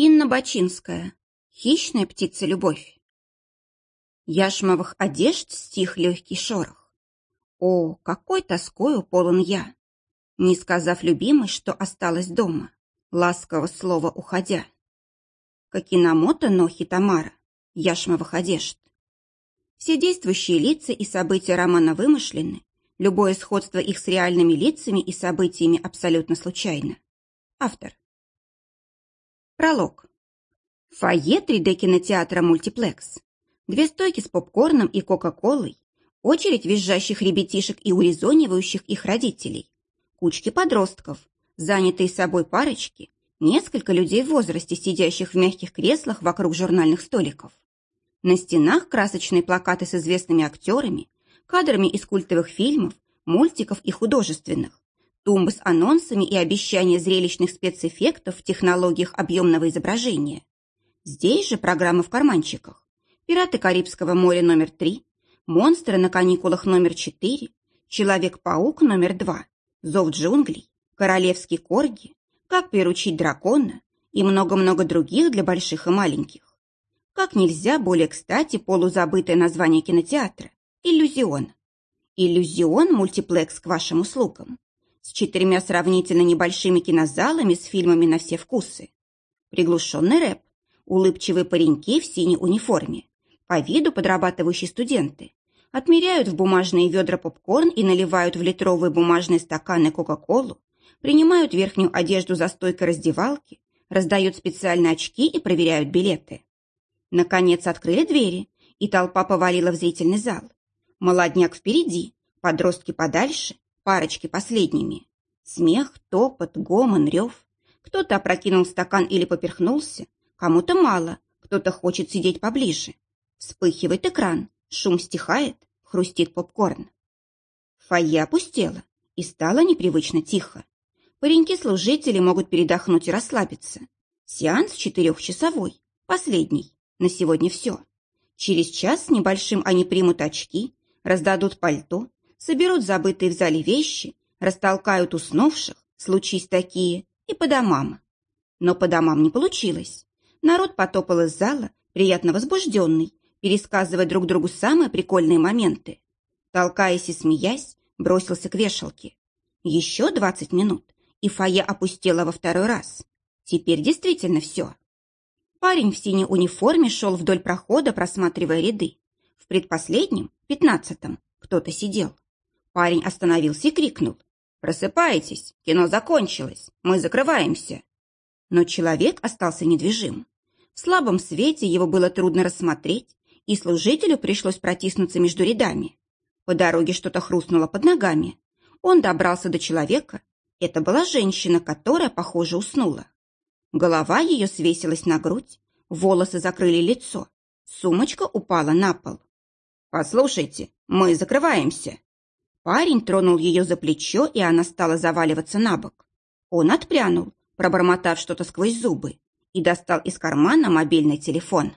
Инна Бачинская. Хищная птица-любовь. Яшмовых одежд стих легкий шорох. О, какой тоскою полон я! Не сказав любимой, что осталась дома, ласково слово уходя. Какинамото Нохи Тамара, Яшмовых одежд. Все действующие лица и события романа вымышлены, любое сходство их с реальными лицами и событиями абсолютно случайно. Автор. Пролог. Фойе 3D-кинотеатра «Мультиплекс». Две стойки с попкорном и кока-колой, очередь визжащих ребятишек и урезонивающих их родителей, кучки подростков, занятые собой парочки, несколько людей в возрасте, сидящих в мягких креслах вокруг журнальных столиков. На стенах красочные плакаты с известными актерами, кадрами из культовых фильмов, мультиков и художественных, тумбы с анонсами и обещания зрелищных спецэффектов в технологиях объемного изображения. Здесь же программы в карманчиках. «Пираты Карибского моря» номер 3, «Монстры на каникулах» номер 4, «Человек-паук» номер 2, «Зов джунглей», «Королевский корги», «Как приручить дракона» и много-много других для больших и маленьких. Как нельзя более кстати полузабытое название кинотеатра «Иллюзион». «Иллюзион» мультиплекс к вашим услугам с четырьмя сравнительно небольшими кинозалами с фильмами на все вкусы. Приглушенный рэп, улыбчивые пареньки в синей униформе, по виду подрабатывающие студенты, отмеряют в бумажные ведра попкорн и наливают в литровые бумажные стаканы Кока-Колу, принимают верхнюю одежду за стойкой раздевалки, раздают специальные очки и проверяют билеты. Наконец открыли двери, и толпа повалила в зрительный зал. Молодняк впереди, подростки подальше, парочки последними. Смех, топот, гомон, рев. Кто-то опрокинул стакан или поперхнулся, кому-то мало, кто-то хочет сидеть поближе. Вспыхивает экран, шум стихает, хрустит попкорн. Фойе опустело и стало непривычно тихо. Пареньки-служители могут передохнуть и расслабиться. Сеанс четырехчасовой, последний. На сегодня все. Через час с небольшим они примут очки, раздадут пальто, соберут забытые в зале вещи, растолкают уснувших, случись такие, и по домам. Но по домам не получилось. Народ потопал из зала, приятно возбужденный, пересказывая друг другу самые прикольные моменты. Толкаясь и смеясь, бросился к вешалке. Еще двадцать минут, и фойе опустело во второй раз. Теперь действительно все. Парень в синей униформе шел вдоль прохода, просматривая ряды. В предпоследнем, пятнадцатом, кто-то сидел. Парень остановился и крикнул. «Просыпайтесь! Кино закончилось! Мы закрываемся!» Но человек остался недвижим. В слабом свете его было трудно рассмотреть, и служителю пришлось протиснуться между рядами. По дороге что-то хрустнуло под ногами. Он добрался до человека. Это была женщина, которая, похоже, уснула. Голова ее свесилась на грудь, волосы закрыли лицо, сумочка упала на пол. «Послушайте, мы закрываемся!» Парень тронул ее за плечо, и она стала заваливаться на бок. Он отпрянул, пробормотав что-то сквозь зубы, и достал из кармана мобильный телефон.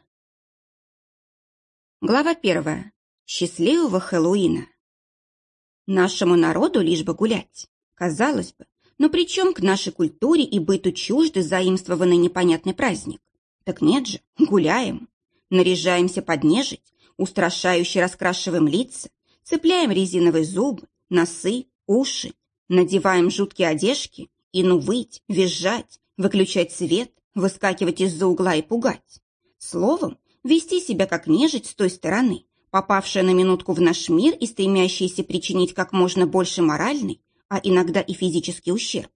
Глава первая. Счастливого Хэллоуина. Нашему народу лишь бы гулять. Казалось бы, но при чем к нашей культуре и быту чужды заимствованный непонятный праздник? Так нет же, гуляем. Наряжаемся под нежить, устрашающе раскрашиваем лица, Цепляем резиновые зубы, носы, уши, надеваем жуткие одежки и ну выть, визжать, выключать свет, выскакивать из-за угла и пугать. Словом, вести себя как нежить с той стороны, попавшая на минутку в наш мир и стремящаяся причинить как можно больше моральный, а иногда и физический ущерб.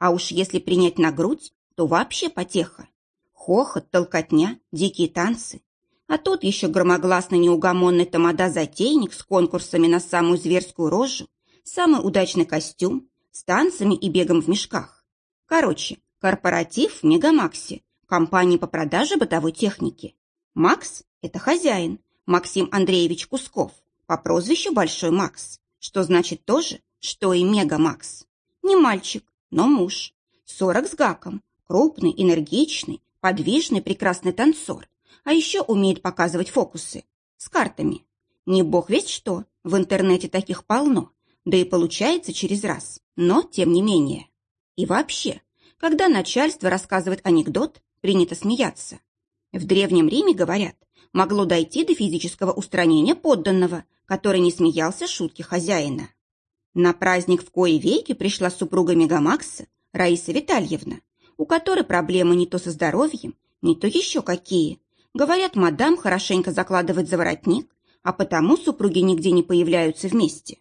А уж если принять на грудь, то вообще потеха. Хохот, толкотня, дикие танцы, а тут еще громогласно неугомонный тамада-затейник с конкурсами на самую зверскую рожу, самый удачный костюм, с танцами и бегом в мешках. Короче, корпоратив в Мегамаксе, компании по продаже бытовой техники. Макс – это хозяин, Максим Андреевич Кусков, по прозвищу Большой Макс, что значит то же, что и Мегамакс. Не мальчик, но муж. Сорок с гаком, крупный, энергичный, подвижный, прекрасный танцор, а еще умеет показывать фокусы. С картами. Не бог весь что, в интернете таких полно, да и получается через раз, но тем не менее. И вообще, когда начальство рассказывает анекдот, принято смеяться. В Древнем Риме, говорят, могло дойти до физического устранения подданного, который не смеялся шутки хозяина. На праздник в кои веки пришла супруга Мегамакса Раиса Витальевна, у которой проблемы не то со здоровьем, не то еще какие. Говорят, мадам хорошенько закладывает за воротник, а потому супруги нигде не появляются вместе.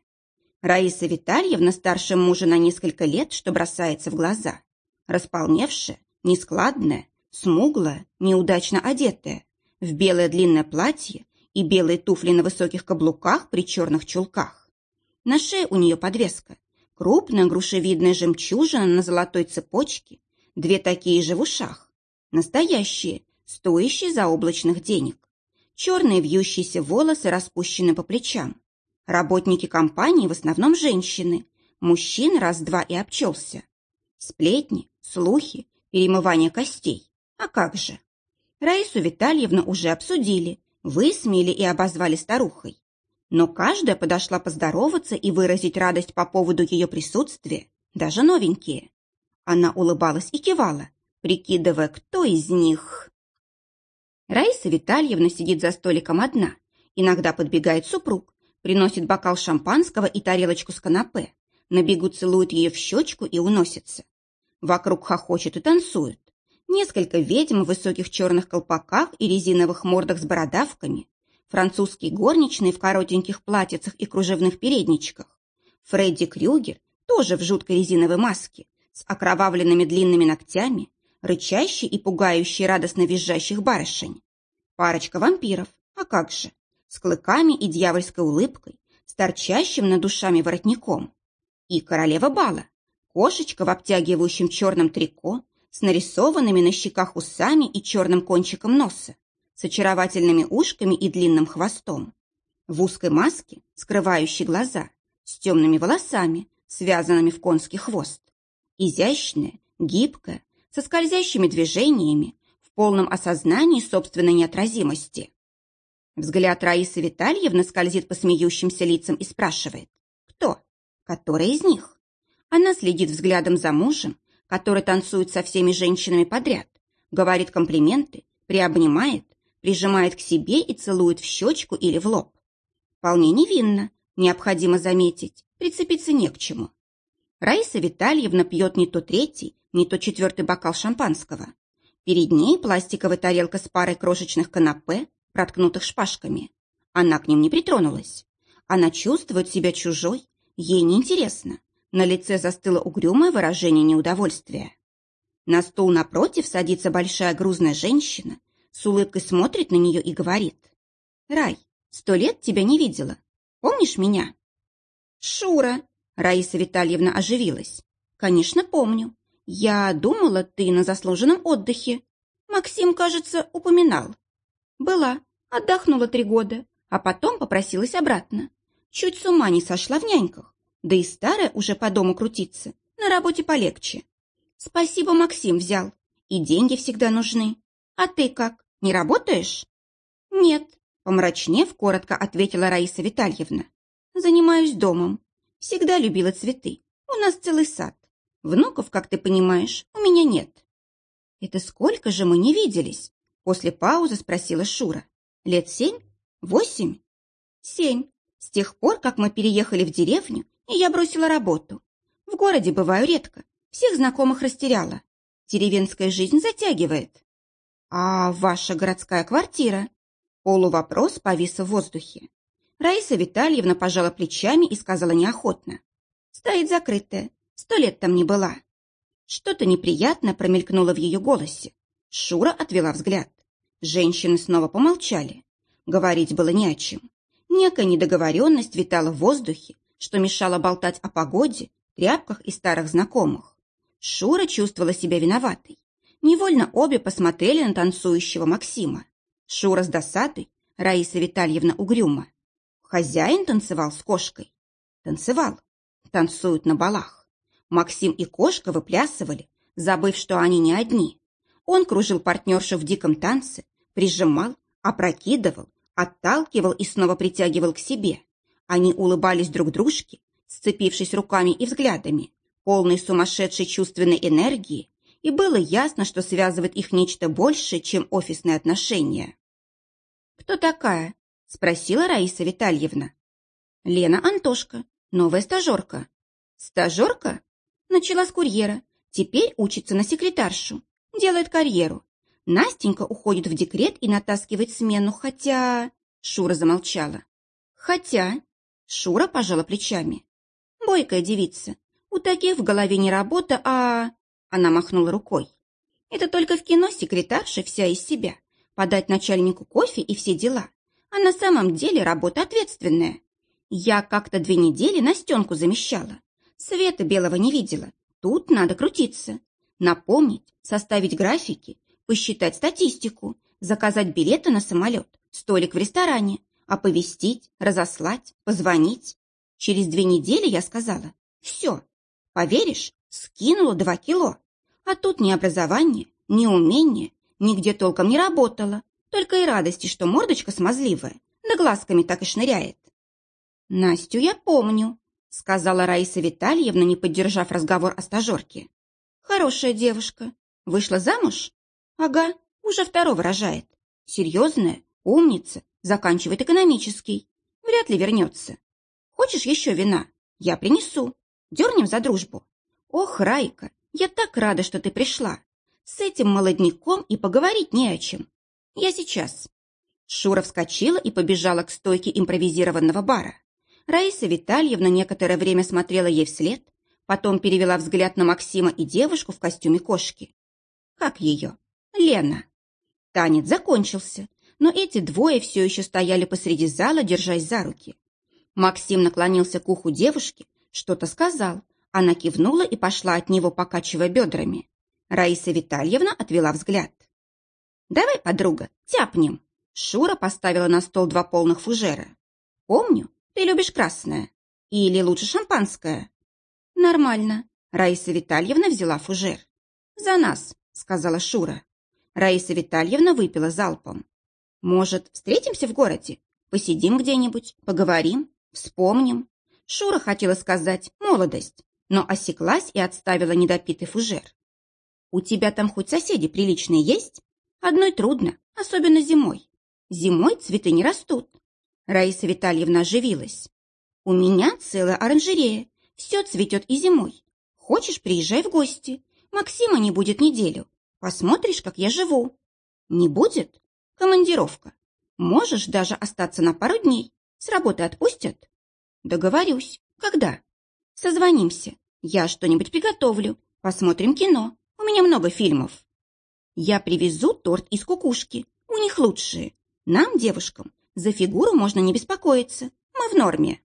Раиса Витальевна старше мужа на несколько лет, что бросается в глаза. Располневшая, нескладная, смуглая, неудачно одетая, в белое длинное платье и белые туфли на высоких каблуках при черных чулках. На шее у нее подвеска, крупная грушевидная жемчужина на золотой цепочке, две такие же в ушах, настоящие, стоящие заоблачных денег. Черные вьющиеся волосы распущены по плечам. Работники компании в основном женщины. Мужчин раз-два и обчелся. Сплетни, слухи, перемывание костей. А как же? Раису Витальевну уже обсудили, высмеяли и обозвали старухой. Но каждая подошла поздороваться и выразить радость по поводу ее присутствия, даже новенькие. Она улыбалась и кивала, прикидывая, кто из них... Раиса Витальевна сидит за столиком одна. Иногда подбегает супруг, приносит бокал шампанского и тарелочку с канапе. На бегу целует ее в щечку и уносится. Вокруг хохочет и танцует. Несколько ведьм в высоких черных колпаках и резиновых мордах с бородавками. Французские горничные в коротеньких платьицах и кружевных передничках. Фредди Крюгер тоже в жуткой резиновой маске, с окровавленными длинными ногтями, рычащий и пугающий радостно визжащих барышень. Парочка вампиров, а как же, с клыками и дьявольской улыбкой, с торчащим над душами воротником. И королева бала, кошечка в обтягивающем черном трико, с нарисованными на щеках усами и черным кончиком носа, с очаровательными ушками и длинным хвостом. В узкой маске, скрывающей глаза, с темными волосами, связанными в конский хвост. Изящная, гибкая, со скользящими движениями, в полном осознании собственной неотразимости. Взгляд Раисы Витальевны скользит по смеющимся лицам и спрашивает, кто, которая из них? Она следит взглядом за мужем, который танцует со всеми женщинами подряд, говорит комплименты, приобнимает, прижимает к себе и целует в щечку или в лоб. Вполне невинно, необходимо заметить, прицепиться не к чему. Раиса Витальевна пьет не то третий, не то четвертый бокал шампанского. Перед ней пластиковая тарелка с парой крошечных канапе, проткнутых шпажками. Она к ним не притронулась. Она чувствует себя чужой, ей неинтересно. На лице застыло угрюмое выражение неудовольствия. На стул напротив садится большая грузная женщина, с улыбкой смотрит на нее и говорит. «Рай, сто лет тебя не видела. Помнишь меня?» «Шура!» — Раиса Витальевна оживилась. «Конечно, помню. «Я думала, ты на заслуженном отдыхе. Максим, кажется, упоминал». «Была. Отдохнула три года, а потом попросилась обратно. Чуть с ума не сошла в няньках. Да и старая уже по дому крутится. На работе полегче. Спасибо, Максим взял. И деньги всегда нужны. А ты как, не работаешь?» «Нет», — помрачнев, коротко ответила Раиса Витальевна. «Занимаюсь домом. Всегда любила цветы. У нас целый сад. Внуков, как ты понимаешь, у меня нет. Это сколько же мы не виделись? После паузы спросила Шура. Лет семь? Восемь? Семь. С тех пор, как мы переехали в деревню, и я бросила работу. В городе бываю редко. Всех знакомых растеряла. Деревенская жизнь затягивает. А ваша городская квартира? Полувопрос повис в воздухе. Раиса Витальевна пожала плечами и сказала неохотно. Стоит закрытая. Сто лет там не была. Что-то неприятно промелькнуло в ее голосе. Шура отвела взгляд. Женщины снова помолчали. Говорить было не о чем. Некая недоговоренность витала в воздухе, что мешало болтать о погоде, тряпках и старых знакомых. Шура чувствовала себя виноватой. Невольно обе посмотрели на танцующего Максима. Шура с досадой, Раиса Витальевна угрюма. Хозяин танцевал с кошкой. Танцевал. Танцуют на балах. Максим и кошка выплясывали, забыв, что они не одни. Он кружил партнершу в диком танце, прижимал, опрокидывал, отталкивал и снова притягивал к себе. Они улыбались друг дружке, сцепившись руками и взглядами, полной сумасшедшей чувственной энергии, и было ясно, что связывает их нечто большее, чем офисные отношения. «Кто такая?» – спросила Раиса Витальевна. «Лена Антошка, новая стажерка». «Стажерка?» Начала с курьера, теперь учится на секретаршу, делает карьеру. Настенька уходит в декрет и натаскивает смену, хотя... Шура замолчала. Хотя... Шура пожала плечами. Бойкая девица. У таких в голове не работа, а... Она махнула рукой. Это только в кино секретарша вся из себя. Подать начальнику кофе и все дела. А на самом деле работа ответственная. Я как-то две недели Настенку замещала. Света белого не видела. Тут надо крутиться. Напомнить, составить графики, посчитать статистику, заказать билеты на самолет, столик в ресторане, оповестить, разослать, позвонить. Через две недели я сказала «Все». Поверишь, скинула два кило. А тут ни образование, ни умение, нигде толком не работала. Только и радости, что мордочка смазливая, да глазками так и шныряет. Настю я помню, сказала Раиса Витальевна, не поддержав разговор о стажерке. Хорошая девушка. Вышла замуж? Ага, уже второго рожает. Серьезная, умница, заканчивает экономический. Вряд ли вернется. Хочешь еще вина? Я принесу. Дернем за дружбу. Ох, Райка, я так рада, что ты пришла. С этим молодняком и поговорить не о чем. Я сейчас. Шура вскочила и побежала к стойке импровизированного бара. Раиса Витальевна некоторое время смотрела ей вслед, потом перевела взгляд на Максима и девушку в костюме кошки. Как ее? Лена. Танец закончился, но эти двое все еще стояли посреди зала, держась за руки. Максим наклонился к уху девушки, что-то сказал. Она кивнула и пошла от него, покачивая бедрами. Раиса Витальевна отвела взгляд. «Давай, подруга, тяпнем!» Шура поставила на стол два полных фужера. «Помню, ты любишь красное. Или лучше шампанское?» «Нормально». Раиса Витальевна взяла фужер. «За нас», — сказала Шура. Раиса Витальевна выпила залпом. «Может, встретимся в городе? Посидим где-нибудь, поговорим, вспомним?» Шура хотела сказать «молодость», но осеклась и отставила недопитый фужер. «У тебя там хоть соседи приличные есть? Одной трудно, особенно зимой. Зимой цветы не растут, Раиса Витальевна оживилась. «У меня целая оранжерея. Все цветет и зимой. Хочешь, приезжай в гости. Максима не будет неделю. Посмотришь, как я живу». «Не будет? Командировка. Можешь даже остаться на пару дней. С работы отпустят?» «Договорюсь. Когда?» «Созвонимся. Я что-нибудь приготовлю. Посмотрим кино. У меня много фильмов». «Я привезу торт из кукушки. У них лучшие. Нам, девушкам, за фигуру можно не беспокоиться. Мы в норме.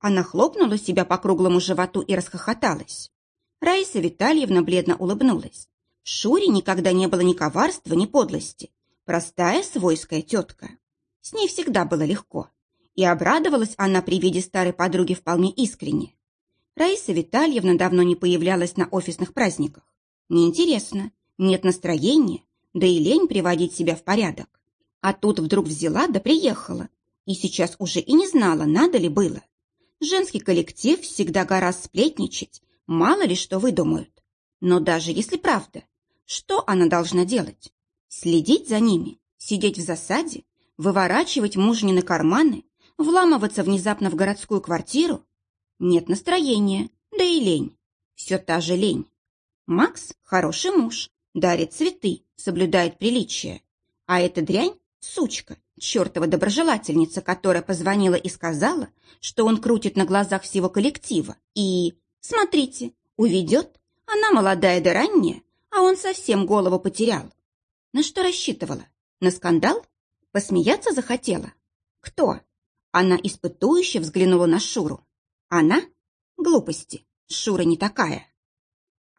Она хлопнула себя по круглому животу и расхохоталась. Раиса Витальевна бледно улыбнулась. В Шуре никогда не было ни коварства, ни подлости. Простая свойская тетка. С ней всегда было легко. И обрадовалась она при виде старой подруги вполне искренне. Раиса Витальевна давно не появлялась на офисных праздниках. Неинтересно, нет настроения, да и лень приводить себя в порядок. А тут вдруг взяла да приехала. И сейчас уже и не знала, надо ли было. Женский коллектив всегда гораздо сплетничать, мало ли что выдумают. Но даже если правда, что она должна делать? Следить за ними, сидеть в засаде, выворачивать мужнины карманы, вламываться внезапно в городскую квартиру? Нет настроения, да и лень. Все та же лень. Макс – хороший муж, дарит цветы, соблюдает приличия. А эта дрянь Сучка, чертова доброжелательница, которая позвонила и сказала, что он крутит на глазах всего коллектива. И, смотрите, уведет. Она молодая да ранняя, а он совсем голову потерял. На что рассчитывала? На скандал? Посмеяться захотела? Кто? Она испытующе взглянула на Шуру. Она? Глупости. Шура не такая.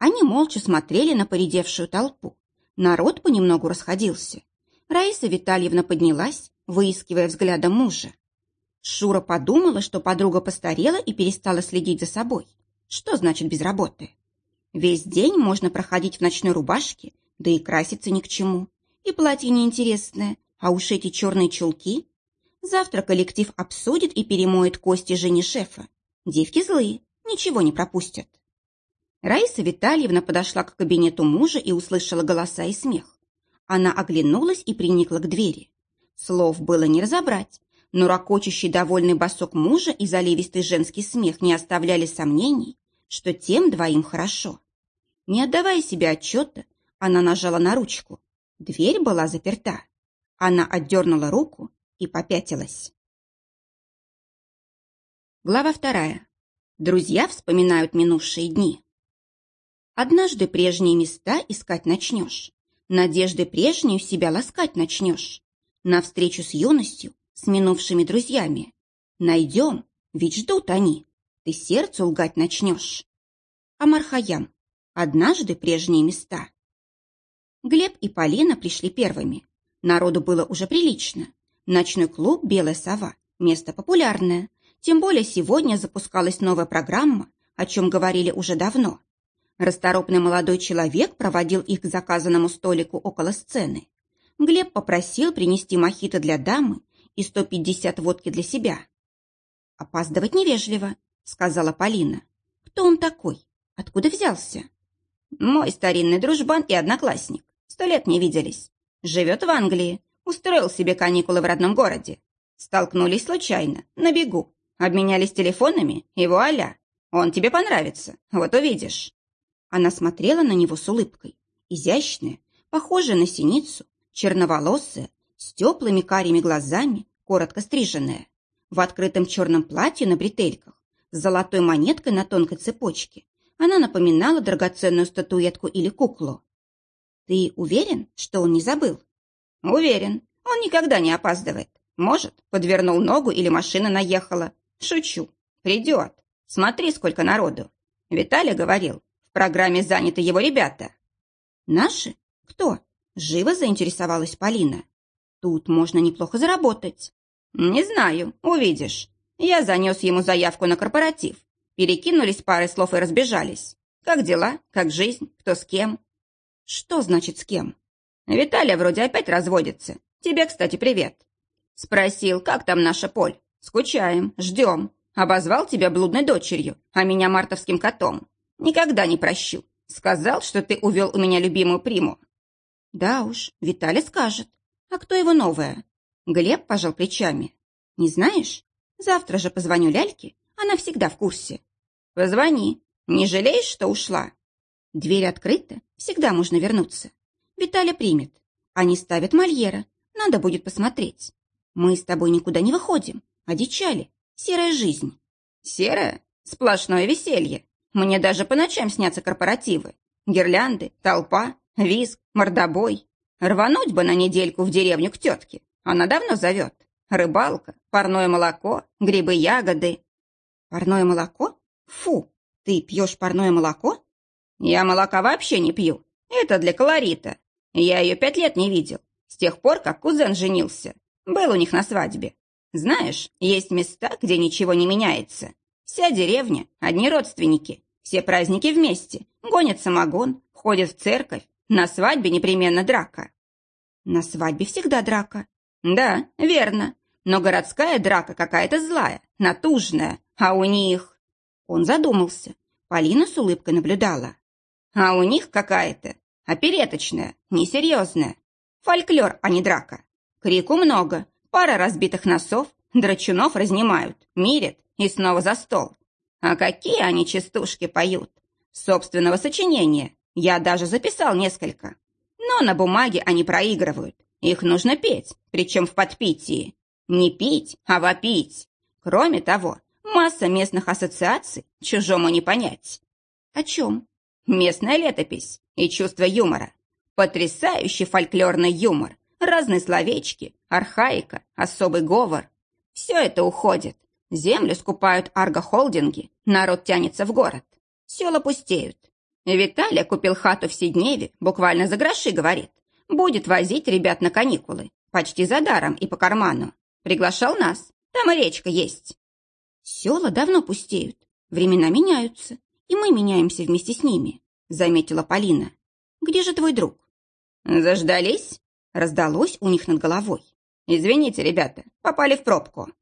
Они молча смотрели на поредевшую толпу. Народ понемногу расходился. Раиса Витальевна поднялась, выискивая взглядом мужа. Шура подумала, что подруга постарела и перестала следить за собой. Что значит без работы? Весь день можно проходить в ночной рубашке, да и краситься ни к чему. И платье неинтересное, а уж эти черные чулки. Завтра коллектив обсудит и перемоет кости жене шефа. Девки злые, ничего не пропустят. Раиса Витальевна подошла к кабинету мужа и услышала голоса и смех. Она оглянулась и приникла к двери. Слов было не разобрать, но ракочущий довольный босок мужа и заливистый женский смех не оставляли сомнений, что тем двоим хорошо. Не отдавая себе отчета, она нажала на ручку. Дверь была заперта. Она отдернула руку и попятилась. Глава вторая. Друзья вспоминают минувшие дни. Однажды прежние места искать начнешь. Надежды прежнюю себя ласкать начнешь. На встречу с юностью, с минувшими друзьями. Найдем, ведь ждут они. Ты сердцу лгать начнешь. Амар Хаям. Однажды прежние места. Глеб и Полина пришли первыми. Народу было уже прилично. Ночной клуб «Белая сова» – место популярное. Тем более сегодня запускалась новая программа, о чем говорили уже давно. Расторопный молодой человек проводил их к заказанному столику около сцены. Глеб попросил принести мохито для дамы и 150 водки для себя. «Опаздывать невежливо», — сказала Полина. «Кто он такой? Откуда взялся?» «Мой старинный дружбан и одноклассник. Сто лет не виделись. Живет в Англии. Устроил себе каникулы в родном городе. Столкнулись случайно, на бегу. Обменялись телефонами, и вуаля. Он тебе понравится, вот увидишь». Она смотрела на него с улыбкой. Изящная, похожая на синицу, черноволосая, с теплыми карими глазами, коротко стриженная. В открытом черном платье на бретельках, с золотой монеткой на тонкой цепочке, она напоминала драгоценную статуэтку или куклу. «Ты уверен, что он не забыл?» «Уверен. Он никогда не опаздывает. Может, подвернул ногу или машина наехала. Шучу. Придет. Смотри, сколько народу. Виталий говорил, в программе заняты его ребята». «Наши? Кто?» Живо заинтересовалась Полина. «Тут можно неплохо заработать». «Не знаю. Увидишь. Я занес ему заявку на корпоратив. Перекинулись парой слов и разбежались. Как дела? Как жизнь? Кто с кем? Что значит с кем? Виталия вроде опять разводится. Тебе, кстати, привет. Спросил, как там наша Поль? Скучаем, ждем. Обозвал тебя блудной дочерью, а меня мартовским котом. Никогда не прощу. Сказал, что ты увел у меня любимую приму. Да уж, Виталий скажет. А кто его новая? Глеб пожал плечами. Не знаешь? Завтра же позвоню Ляльке, она всегда в курсе. Позвони. Не жалеешь, что ушла? Дверь открыта, всегда можно вернуться. Виталя примет. Они ставят Мольера. Надо будет посмотреть. Мы с тобой никуда не выходим. Одичали. Серая жизнь. Серая? Сплошное веселье. Мне даже по ночам снятся корпоративы. Гирлянды, толпа, визг, мордобой. Рвануть бы на недельку в деревню к тетке. Она давно зовет. Рыбалка, парное молоко, грибы-ягоды. Парное молоко? Фу, ты пьешь парное молоко? Я молока вообще не пью. Это для колорита. Я ее пять лет не видел. С тех пор, как кузен женился. Был у них на свадьбе. Знаешь, есть места, где ничего не меняется. Вся деревня, одни родственники. Все праздники вместе. Гонят самогон, ходят в церковь. На свадьбе непременно драка. На свадьбе всегда драка. Да, верно. Но городская драка какая-то злая, натужная, а у них... Он задумался. Полина с улыбкой наблюдала. А у них какая-то опереточная, несерьезная. Фольклор, а не драка. Крику много, пара разбитых носов, драчунов разнимают, мирят и снова за стол. А какие они частушки поют. Собственного сочинения. Я даже записал несколько. Но на бумаге они проигрывают. Их нужно петь, причем в подпитии. Не пить, а вопить. Кроме того, масса местных ассоциаций чужому не понять. О чем? Местная летопись и чувство юмора. Потрясающий фольклорный юмор. Разные словечки, архаика, особый говор. Все это уходит. Землю скупают аргохолдинги, народ тянется в город. Села пустеют. Виталий купил хату в Сидневе, буквально за гроши, говорит. Будет возить ребят на каникулы, почти за даром и по карману. Приглашал нас, там и речка есть. Села давно пустеют, времена меняются, и мы меняемся вместе с ними, заметила Полина. Где же твой друг? Заждались? Раздалось у них над головой. Извините, ребята, попали в пробку.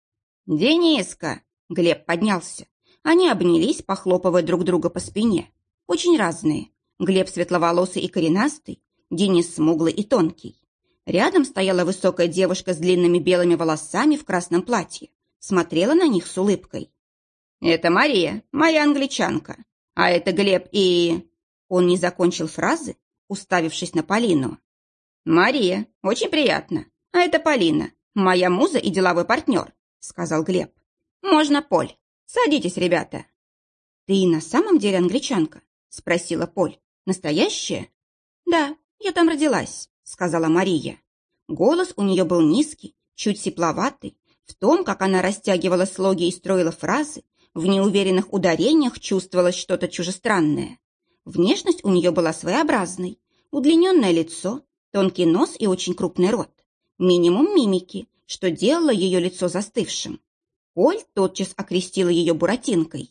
Дениска! Глеб поднялся. Они обнялись, похлопывая друг друга по спине. очень разные. Глеб светловолосый и коренастый, Денис смуглый и тонкий. Рядом стояла высокая девушка с длинными белыми волосами в красном платье. Смотрела на них с улыбкой. «Это Мария, моя англичанка. А это Глеб и...» Он не закончил фразы, уставившись на Полину. «Мария, очень приятно. А это Полина, моя муза и деловой партнер», — сказал Глеб. «Можно, Поль. Садитесь, ребята». «Ты на самом деле англичанка?» — спросила Поль. «Настоящая?» «Да, я там родилась», — сказала Мария. Голос у нее был низкий, чуть сепловатый. В том, как она растягивала слоги и строила фразы, в неуверенных ударениях чувствовалось что-то чужестранное. Внешность у нее была своеобразной. Удлиненное лицо, тонкий нос и очень крупный рот. Минимум мимики, что делало ее лицо застывшим. Поль тотчас окрестила ее буратинкой.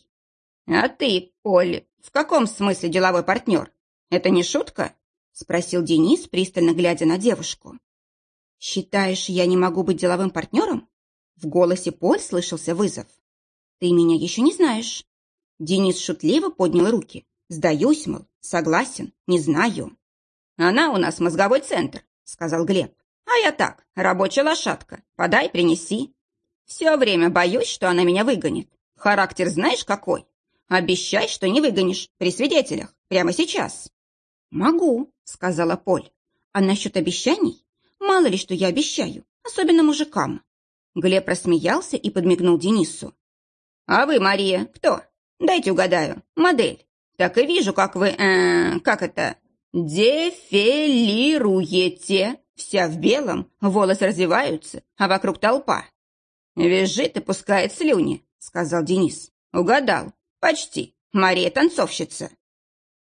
«А ты, Поль, в каком смысле деловой партнер? Это не шутка?» спросил Денис, пристально глядя на девушку. «Считаешь, я не могу быть деловым партнером?» В голосе Поль слышался вызов. «Ты меня еще не знаешь». Денис шутливо поднял руки. «Сдаюсь, мол, согласен, не знаю». «Она у нас мозговой центр», — сказал Глеб. «А я так, рабочая лошадка. Подай, принеси». «Все время боюсь, что она меня выгонит. Характер знаешь какой? Обещай, что не выгонишь, при свидетелях, прямо сейчас». «Могу», — сказала Поль. «А насчет обещаний? Мало ли, что я обещаю, особенно мужикам». Глеб рассмеялся и подмигнул Денису. «А вы, Мария, кто? Дайте угадаю. Модель. Так и вижу, как вы... Э, как это? Дефилируете. Вся в белом, волосы развиваются, а вокруг толпа. «Визжит и пускает слюни», — сказал Денис. «Угадал. Почти. Мария танцовщица».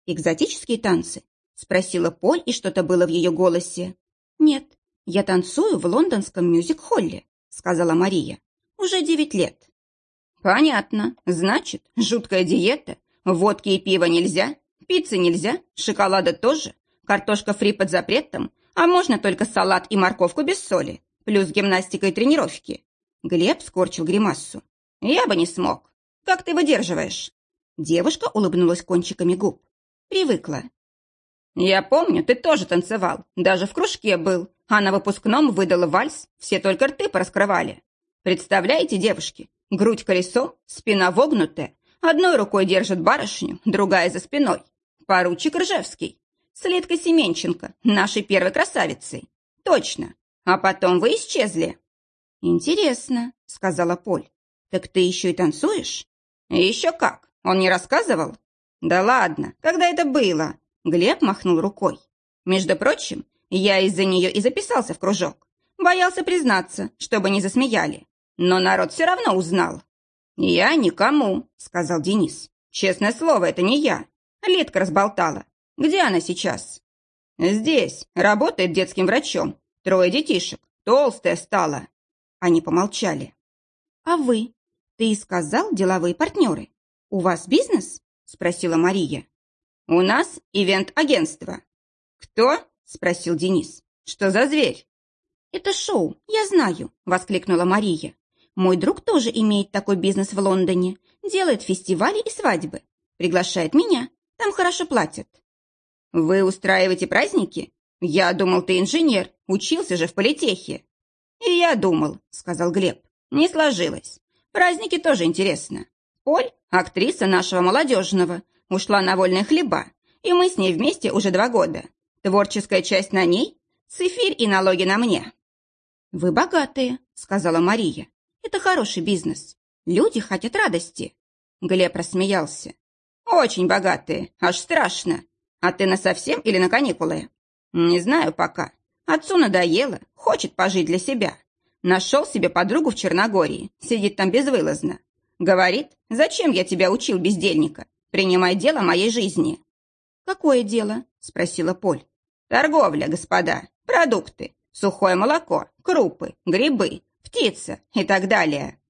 «Экзотические танцы?» — спросила Поль, и что-то было в ее голосе. «Нет, я танцую в лондонском мюзик-холле», — сказала Мария. «Уже девять лет». «Понятно. Значит, жуткая диета. Водки и пива нельзя, пиццы нельзя, шоколада тоже, картошка фри под запретом, а можно только салат и морковку без соли, плюс гимнастика и тренировки». Глеб скорчил гримассу. «Я бы не смог. Как ты выдерживаешь?» Девушка улыбнулась кончиками губ. «Привыкла». «Я помню, ты тоже танцевал, даже в кружке был, а на выпускном выдала вальс, все только рты пораскрывали. Представляете, девушки, Грудь колесо, спина вогнутая. Одной рукой держит барышню, другая за спиной. Поручик Ржевский. С Литкой Семенченко, нашей первой красавицей. Точно. А потом вы исчезли. Интересно, сказала Поль. Так ты еще и танцуешь? Еще как. Он не рассказывал? Да ладно, когда это было? Глеб махнул рукой. Между прочим, я из-за нее и записался в кружок. Боялся признаться, чтобы не засмеяли. Но народ все равно узнал. «Я никому», — сказал Денис. «Честное слово, это не я. Литка разболтала. Где она сейчас?» «Здесь. Работает детским врачом. Трое детишек. Толстая стала». Они помолчали. «А вы? Ты сказал деловые партнеры. У вас бизнес?» — спросила Мария. «У нас ивент-агентство». «Кто?» — спросил Денис. «Что за зверь?» «Это шоу, я знаю», — воскликнула Мария. Мой друг тоже имеет такой бизнес в Лондоне. Делает фестивали и свадьбы. Приглашает меня. Там хорошо платят. Вы устраиваете праздники? Я думал, ты инженер. Учился же в политехе. И я думал, сказал Глеб. Не сложилось. Праздники тоже интересно. Поль, актриса нашего молодежного, ушла на вольные хлеба, и мы с ней вместе уже два года. Творческая часть на ней, цифирь и налоги на мне. «Вы богатые», — сказала Мария. Это хороший бизнес. Люди хотят радости. Глеб рассмеялся. Очень богатые, аж страшно. А ты на совсем или на каникулы? Не знаю пока. Отцу надоело, хочет пожить для себя. Нашел себе подругу в Черногории, сидит там безвылазно. Говорит, зачем я тебя учил, бездельника? Принимай дело моей жизни. Какое дело? Спросила Поль. Торговля, господа, продукты, сухое молоко, крупы, грибы, птица и так далее.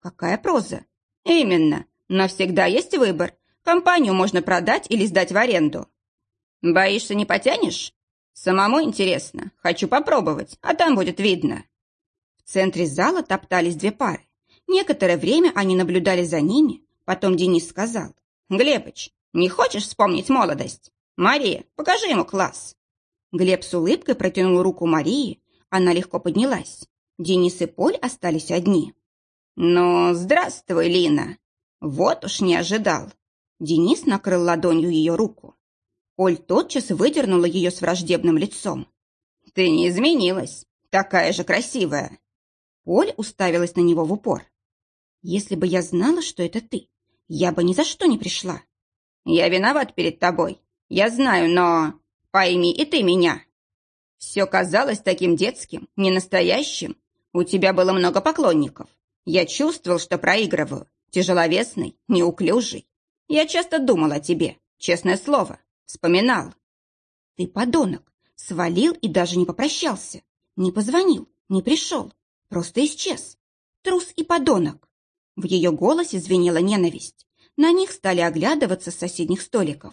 Какая проза? Именно. Но всегда есть выбор. Компанию можно продать или сдать в аренду. Боишься, не потянешь? Самому интересно. Хочу попробовать, а там будет видно. В центре зала топтались две пары. Некоторое время они наблюдали за ними. Потом Денис сказал. «Глебыч, Не хочешь вспомнить молодость? Мария, покажи ему класс!» Глеб с улыбкой протянул руку Марии, она легко поднялась. Денис и Поль остались одни. «Ну, здравствуй, Лина!» Вот уж не ожидал. Денис накрыл ладонью ее руку. Поль тотчас выдернула ее с враждебным лицом. «Ты не изменилась, такая же красивая!» Поль уставилась на него в упор. «Если бы я знала, что это ты, я бы ни за что не пришла». «Я виноват перед тобой, я знаю, но пойми и ты меня!» Все казалось таким детским, ненастоящим. У тебя было много поклонников. Я чувствовал, что проигрываю. Тяжеловесный, неуклюжий. Я часто думал о тебе, честное слово. Вспоминал. Ты подонок. Свалил и даже не попрощался. Не позвонил, не пришел. Просто исчез. Трус и подонок. В ее голосе звенела ненависть. На них стали оглядываться с соседних столиков.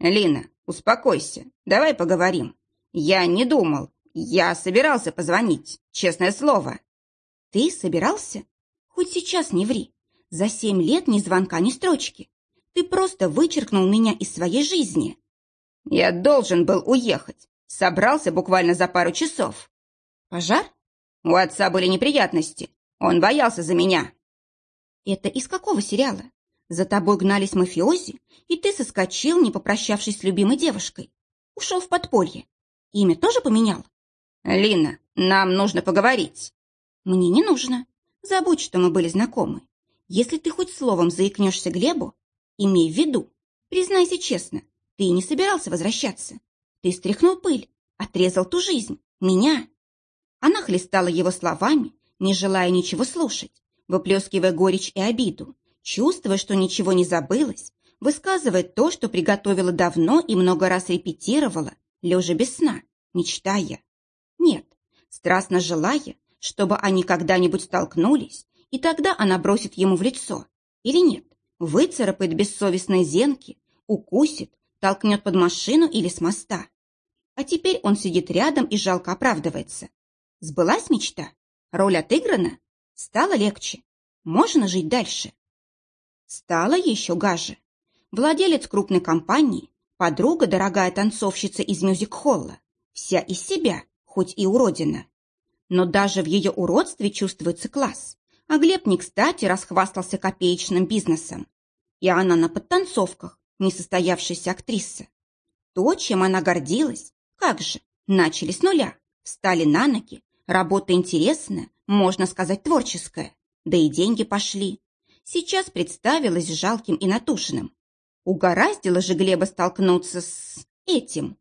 «Лина, успокойся. Давай поговорим. «Я не думал. Я собирался позвонить, честное слово». «Ты собирался? Хоть сейчас не ври. За семь лет ни звонка, ни строчки. Ты просто вычеркнул меня из своей жизни». «Я должен был уехать. Собрался буквально за пару часов». «Пожар?» «У отца были неприятности. Он боялся за меня». «Это из какого сериала? За тобой гнались мафиози, и ты соскочил, не попрощавшись с любимой девушкой. Ушел в подполье. Имя тоже поменял? Лина, нам нужно поговорить. Мне не нужно. Забудь, что мы были знакомы. Если ты хоть словом заикнешься Глебу, имей в виду, признайся честно, ты не собирался возвращаться. Ты стряхнул пыль, отрезал ту жизнь, меня. Она хлестала его словами, не желая ничего слушать, выплескивая горечь и обиду, чувствуя, что ничего не забылось, высказывая то, что приготовила давно и много раз репетировала, лежа без сна, мечтая. Нет, страстно желая, чтобы они когда-нибудь столкнулись, и тогда она бросит ему в лицо. Или нет, выцарапает бессовестные зенки, укусит, толкнет под машину или с моста. А теперь он сидит рядом и жалко оправдывается. Сбылась мечта? Роль отыграна? Стало легче? Можно жить дальше? Стало еще гаже. Владелец крупной компании, Подруга, дорогая танцовщица из мюзик-холла, вся из себя, хоть и уродина. Но даже в ее уродстве чувствуется класс. А Глеб не кстати расхвастался копеечным бизнесом. И она на подтанцовках, несостоявшаяся актриса. То, чем она гордилась, как же, начали с нуля, встали на ноги, работа интересная, можно сказать, творческая, да и деньги пошли. Сейчас представилась жалким и натушенным, Угораздило же Глеба столкнуться с этим.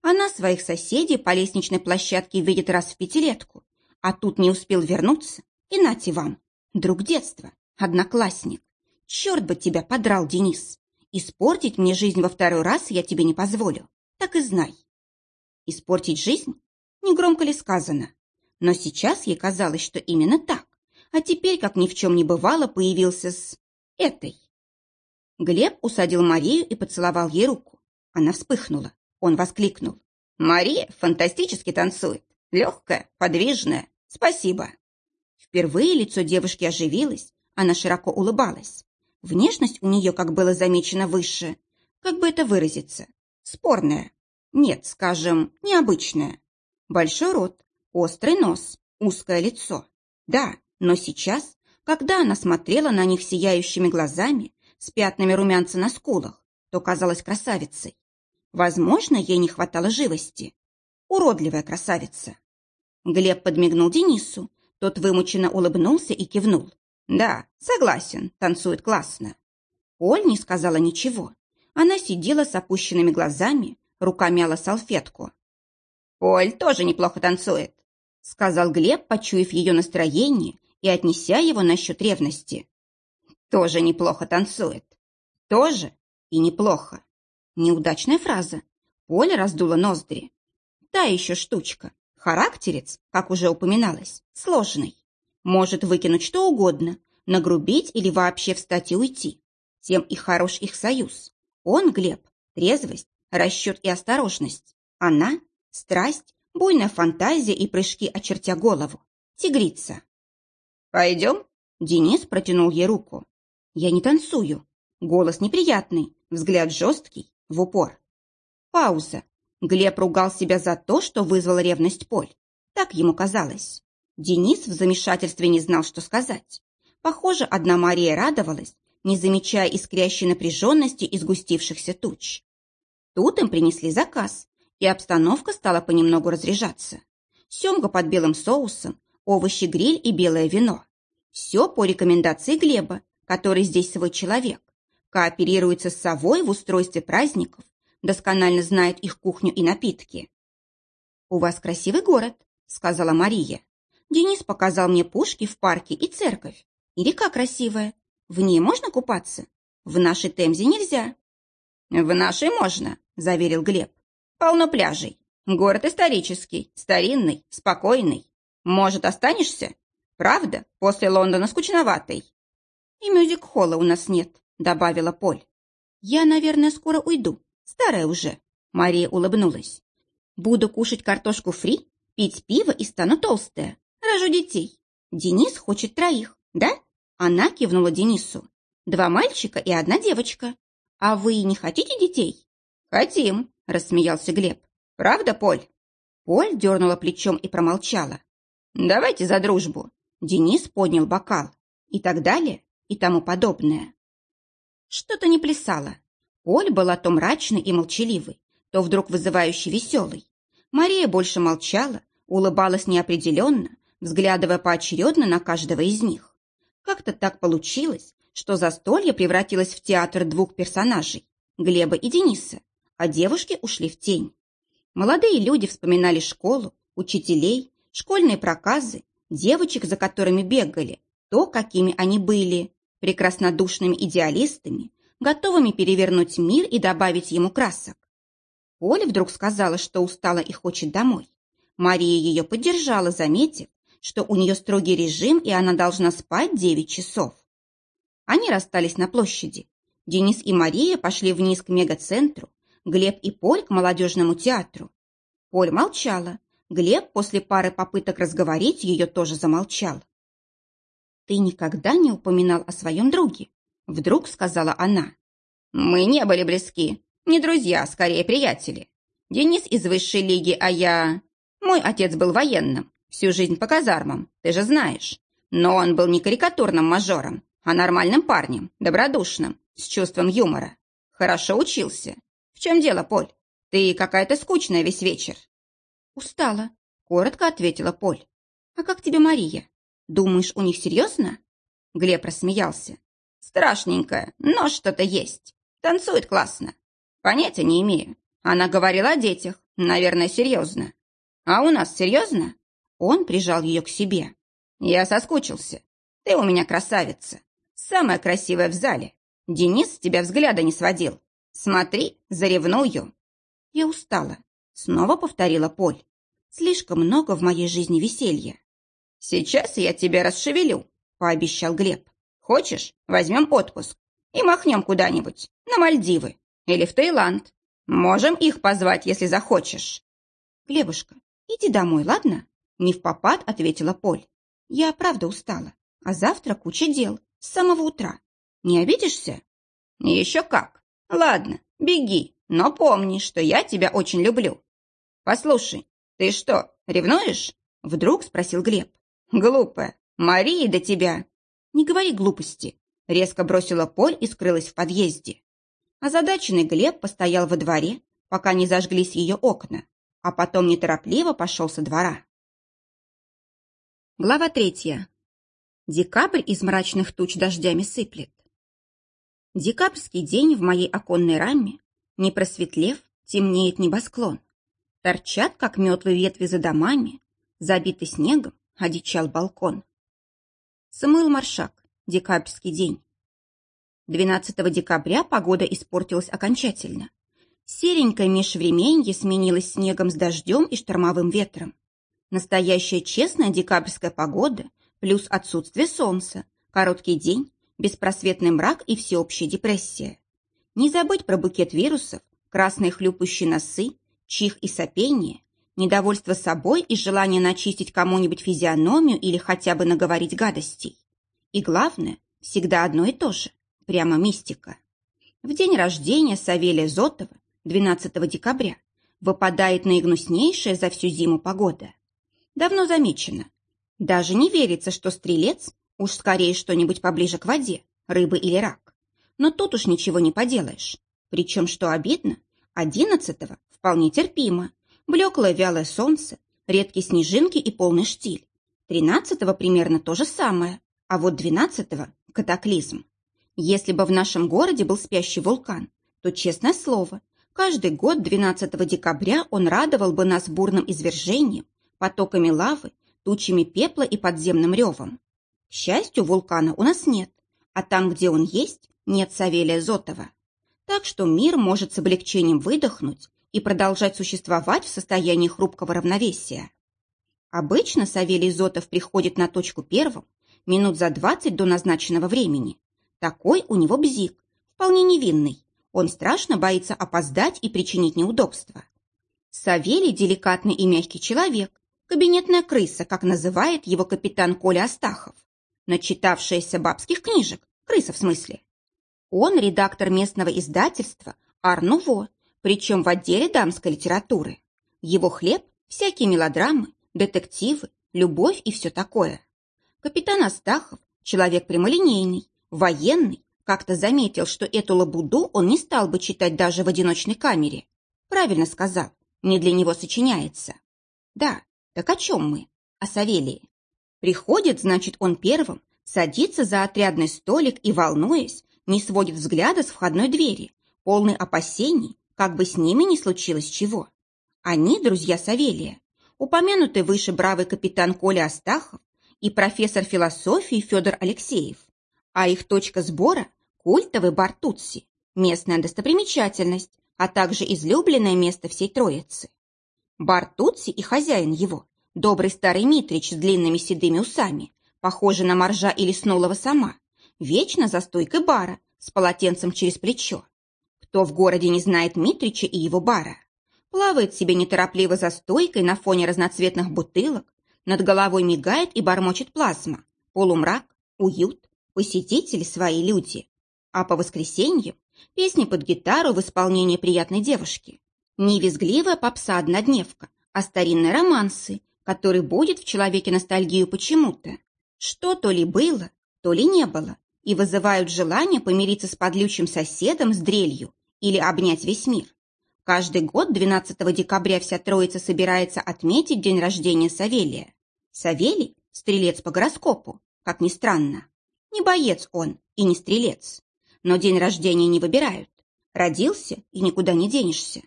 Она своих соседей по лестничной площадке видит раз в пятилетку, а тут не успел вернуться, и нате вам, друг детства, одноклассник. Черт бы тебя подрал, Денис. Испортить мне жизнь во второй раз я тебе не позволю, так и знай. Испортить жизнь? Не громко ли сказано? Но сейчас ей казалось, что именно так. А теперь, как ни в чем не бывало, появился с этой. Глеб усадил Марию и поцеловал ей руку. Она вспыхнула. Он воскликнул. «Мария фантастически танцует. Легкая, подвижная. Спасибо». Впервые лицо девушки оживилось, она широко улыбалась. Внешность у нее, как было замечено выше, как бы это выразиться, спорная. Нет, скажем, необычная. Большой рот, острый нос, узкое лицо. Да, но сейчас, когда она смотрела на них сияющими глазами, с пятнами румянца на скулах, то казалась красавицей. Возможно, ей не хватало живости. Уродливая красавица. Глеб подмигнул Денису, тот вымученно улыбнулся и кивнул. «Да, согласен, танцует классно». Оль не сказала ничего. Она сидела с опущенными глазами, рука мяла салфетку. «Оль тоже неплохо танцует», — сказал Глеб, почуяв ее настроение и отнеся его насчет ревности. Тоже неплохо танцует. Тоже и неплохо. Неудачная фраза. Поля раздула ноздри. Та еще штучка. Характерец, как уже упоминалось, сложный. Может выкинуть что угодно, нагрубить или вообще встать и уйти. Тем и хорош их союз. Он, Глеб, трезвость, расчет и осторожность. Она – страсть, буйная фантазия и прыжки, очертя голову. Тигрица. «Пойдем?» Денис протянул ей руку. Я не танцую. Голос неприятный, взгляд жесткий, в упор. Пауза. Глеб ругал себя за то, что вызвал ревность Поль. Так ему казалось. Денис в замешательстве не знал, что сказать. Похоже, одна Мария радовалась, не замечая искрящей напряженности и сгустившихся туч. Тут им принесли заказ, и обстановка стала понемногу разряжаться. Семга под белым соусом, овощи-гриль и белое вино. Все по рекомендации Глеба, который здесь свой человек. Кооперируется с совой в устройстве праздников, досконально знает их кухню и напитки. «У вас красивый город», — сказала Мария. «Денис показал мне пушки в парке и церковь. И река красивая. В ней можно купаться? В нашей Темзе нельзя». «В нашей можно», — заверил Глеб. «Полно пляжей. Город исторический, старинный, спокойный. Может, останешься? Правда, после Лондона скучноватый». «И мюзик-холла у нас нет», — добавила Поль. «Я, наверное, скоро уйду. Старая уже». Мария улыбнулась. «Буду кушать картошку фри, пить пиво и стану толстая. Рожу детей. Денис хочет троих, да?» Она кивнула Денису. «Два мальчика и одна девочка. А вы не хотите детей?» «Хотим», — рассмеялся Глеб. «Правда, Поль?» Поль дернула плечом и промолчала. «Давайте за дружбу». Денис поднял бокал. И так далее, и тому подобное. Что-то не плясало. Поль была то мрачной и молчаливой, то вдруг вызывающе веселой. Мария больше молчала, улыбалась неопределенно, взглядывая поочередно на каждого из них. Как-то так получилось, что застолье превратилось в театр двух персонажей – Глеба и Дениса, а девушки ушли в тень. Молодые люди вспоминали школу, учителей, школьные проказы, девочек, за которыми бегали, то, какими они были, прекраснодушными идеалистами, готовыми перевернуть мир и добавить ему красок. Оля вдруг сказала, что устала и хочет домой. Мария ее поддержала, заметив, что у нее строгий режим, и она должна спать девять часов. Они расстались на площади. Денис и Мария пошли вниз к мегацентру, Глеб и Поль к молодежному театру. Поль молчала. Глеб после пары попыток разговорить ее тоже замолчал. «Ты никогда не упоминал о своем друге?» Вдруг сказала она. «Мы не были близки. Не друзья, а скорее приятели. Денис из высшей лиги, а я... Мой отец был военным, всю жизнь по казармам, ты же знаешь. Но он был не карикатурным мажором, а нормальным парнем, добродушным, с чувством юмора. Хорошо учился. В чем дело, Поль? Ты какая-то скучная весь вечер. Устала, коротко ответила Поль. А как тебе Мария? Думаешь, у них серьезно? Глеб рассмеялся. Страшненькая, но что-то есть. Танцует классно. Понятия не имею. Она говорила о детях. Наверное, серьезно. А у нас серьезно? Он прижал ее к себе. Я соскучился. Ты у меня красавица. Самая красивая в зале. Денис с тебя взгляда не сводил. Смотри, заревную. Я устала. Снова повторила Поль. Слишком много в моей жизни веселья. Сейчас я тебя расшевелю, пообещал Глеб. Хочешь, возьмем отпуск и махнем куда-нибудь, на Мальдивы или в Таиланд. Можем их позвать, если захочешь. Глебушка, иди домой, ладно? Не в попад, ответила Поль. Я правда устала, а завтра куча дел, с самого утра. Не обидишься? Еще как. Ладно, беги, но помни, что я тебя очень люблю. Послушай, ты что, ревнуешь? Вдруг спросил Глеб. Глупая, Мария до тебя. «Не говори глупости», — резко бросила Поль и скрылась в подъезде. Озадаченный Глеб постоял во дворе, пока не зажглись ее окна, а потом неторопливо пошел со двора. Глава третья. Декабрь из мрачных туч дождями сыплет. Декабрьский день в моей оконной раме, не просветлев, темнеет небосклон. Торчат, как метлы ветви за домами, забитый снегом, одичал балкон. Самуил Маршак. Декабрьский день. 12 декабря погода испортилась окончательно. Серенькое межвременье сменилось снегом с дождем и штормовым ветром. Настоящая честная декабрьская погода плюс отсутствие солнца, короткий день, беспросветный мрак и всеобщая депрессия. Не забыть про букет вирусов, красные хлюпающие носы, чих и сопение, недовольство собой и желание начистить кому-нибудь физиономию или хотя бы наговорить гадостей. И главное, всегда одно и то же, прямо мистика. В день рождения Савелия Зотова, 12 декабря, выпадает наигнуснейшая за всю зиму погода. Давно замечено. Даже не верится, что стрелец уж скорее что-нибудь поближе к воде, рыбы или рак. Но тут уж ничего не поделаешь. Причем, что обидно, одиннадцатого вполне терпимо. Блеклое вялое солнце, редкие снежинки и полный штиль. Тринадцатого примерно то же самое, а вот двенадцатого – катаклизм. Если бы в нашем городе был спящий вулкан, то, честное слово, каждый год 12 декабря он радовал бы нас бурным извержением, потоками лавы, тучами пепла и подземным ревом. К счастью, вулкана у нас нет, а там, где он есть, нет Савелия Зотова. Так что мир может с облегчением выдохнуть и продолжать существовать в состоянии хрупкого равновесия. Обычно Савелий Зотов приходит на точку первым, минут за двадцать до назначенного времени. Такой у него бзик, вполне невинный. Он страшно боится опоздать и причинить неудобства. Савелий деликатный и мягкий человек, кабинетная крыса, как называет его капитан Коля Астахов. Начитавшаяся бабских книжек, крыса в смысле. Он редактор местного издательства «Арнуво», причем в отделе дамской литературы. Его хлеб – всякие мелодрамы, детективы, любовь и все такое. Капитан Астахов – человек прямолинейный, военный, как-то заметил, что эту лабуду он не стал бы читать даже в одиночной камере. Правильно сказал, не для него сочиняется. Да, так о чем мы? О Савелии. Приходит, значит, он первым, садится за отрядный столик и, волнуясь, не сводит взгляда с входной двери, полный опасений, как бы с ними не случилось чего. Они друзья Савелия, упомянутый выше бравый капитан Коля Астахов и профессор философии Федор Алексеев. А их точка сбора – культовый бар Тутси, местная достопримечательность, а также излюбленное место всей троицы. Бар Тутси и хозяин его, добрый старый Митрич с длинными седыми усами, похожий на моржа или снулого сама, вечно за стойкой бара, с полотенцем через плечо. Кто в городе не знает Митрича и его бара? плавает себе неторопливо за стойкой на фоне разноцветных бутылок, над головой мигает и бормочет плазма, полумрак, уют, посетители свои люди. А по воскресеньям песни под гитару в исполнении приятной девушки. Не визгливая попса-однодневка, а старинные романсы, который будет в человеке ностальгию почему-то. Что то ли было, то ли не было, и вызывают желание помириться с подлючим соседом с дрелью или обнять весь мир. Каждый год 12 декабря вся троица собирается отметить день рождения Савелия. Савелий – стрелец по гороскопу, как ни странно. Не боец он и не стрелец. Но день рождения не выбирают. Родился и никуда не денешься.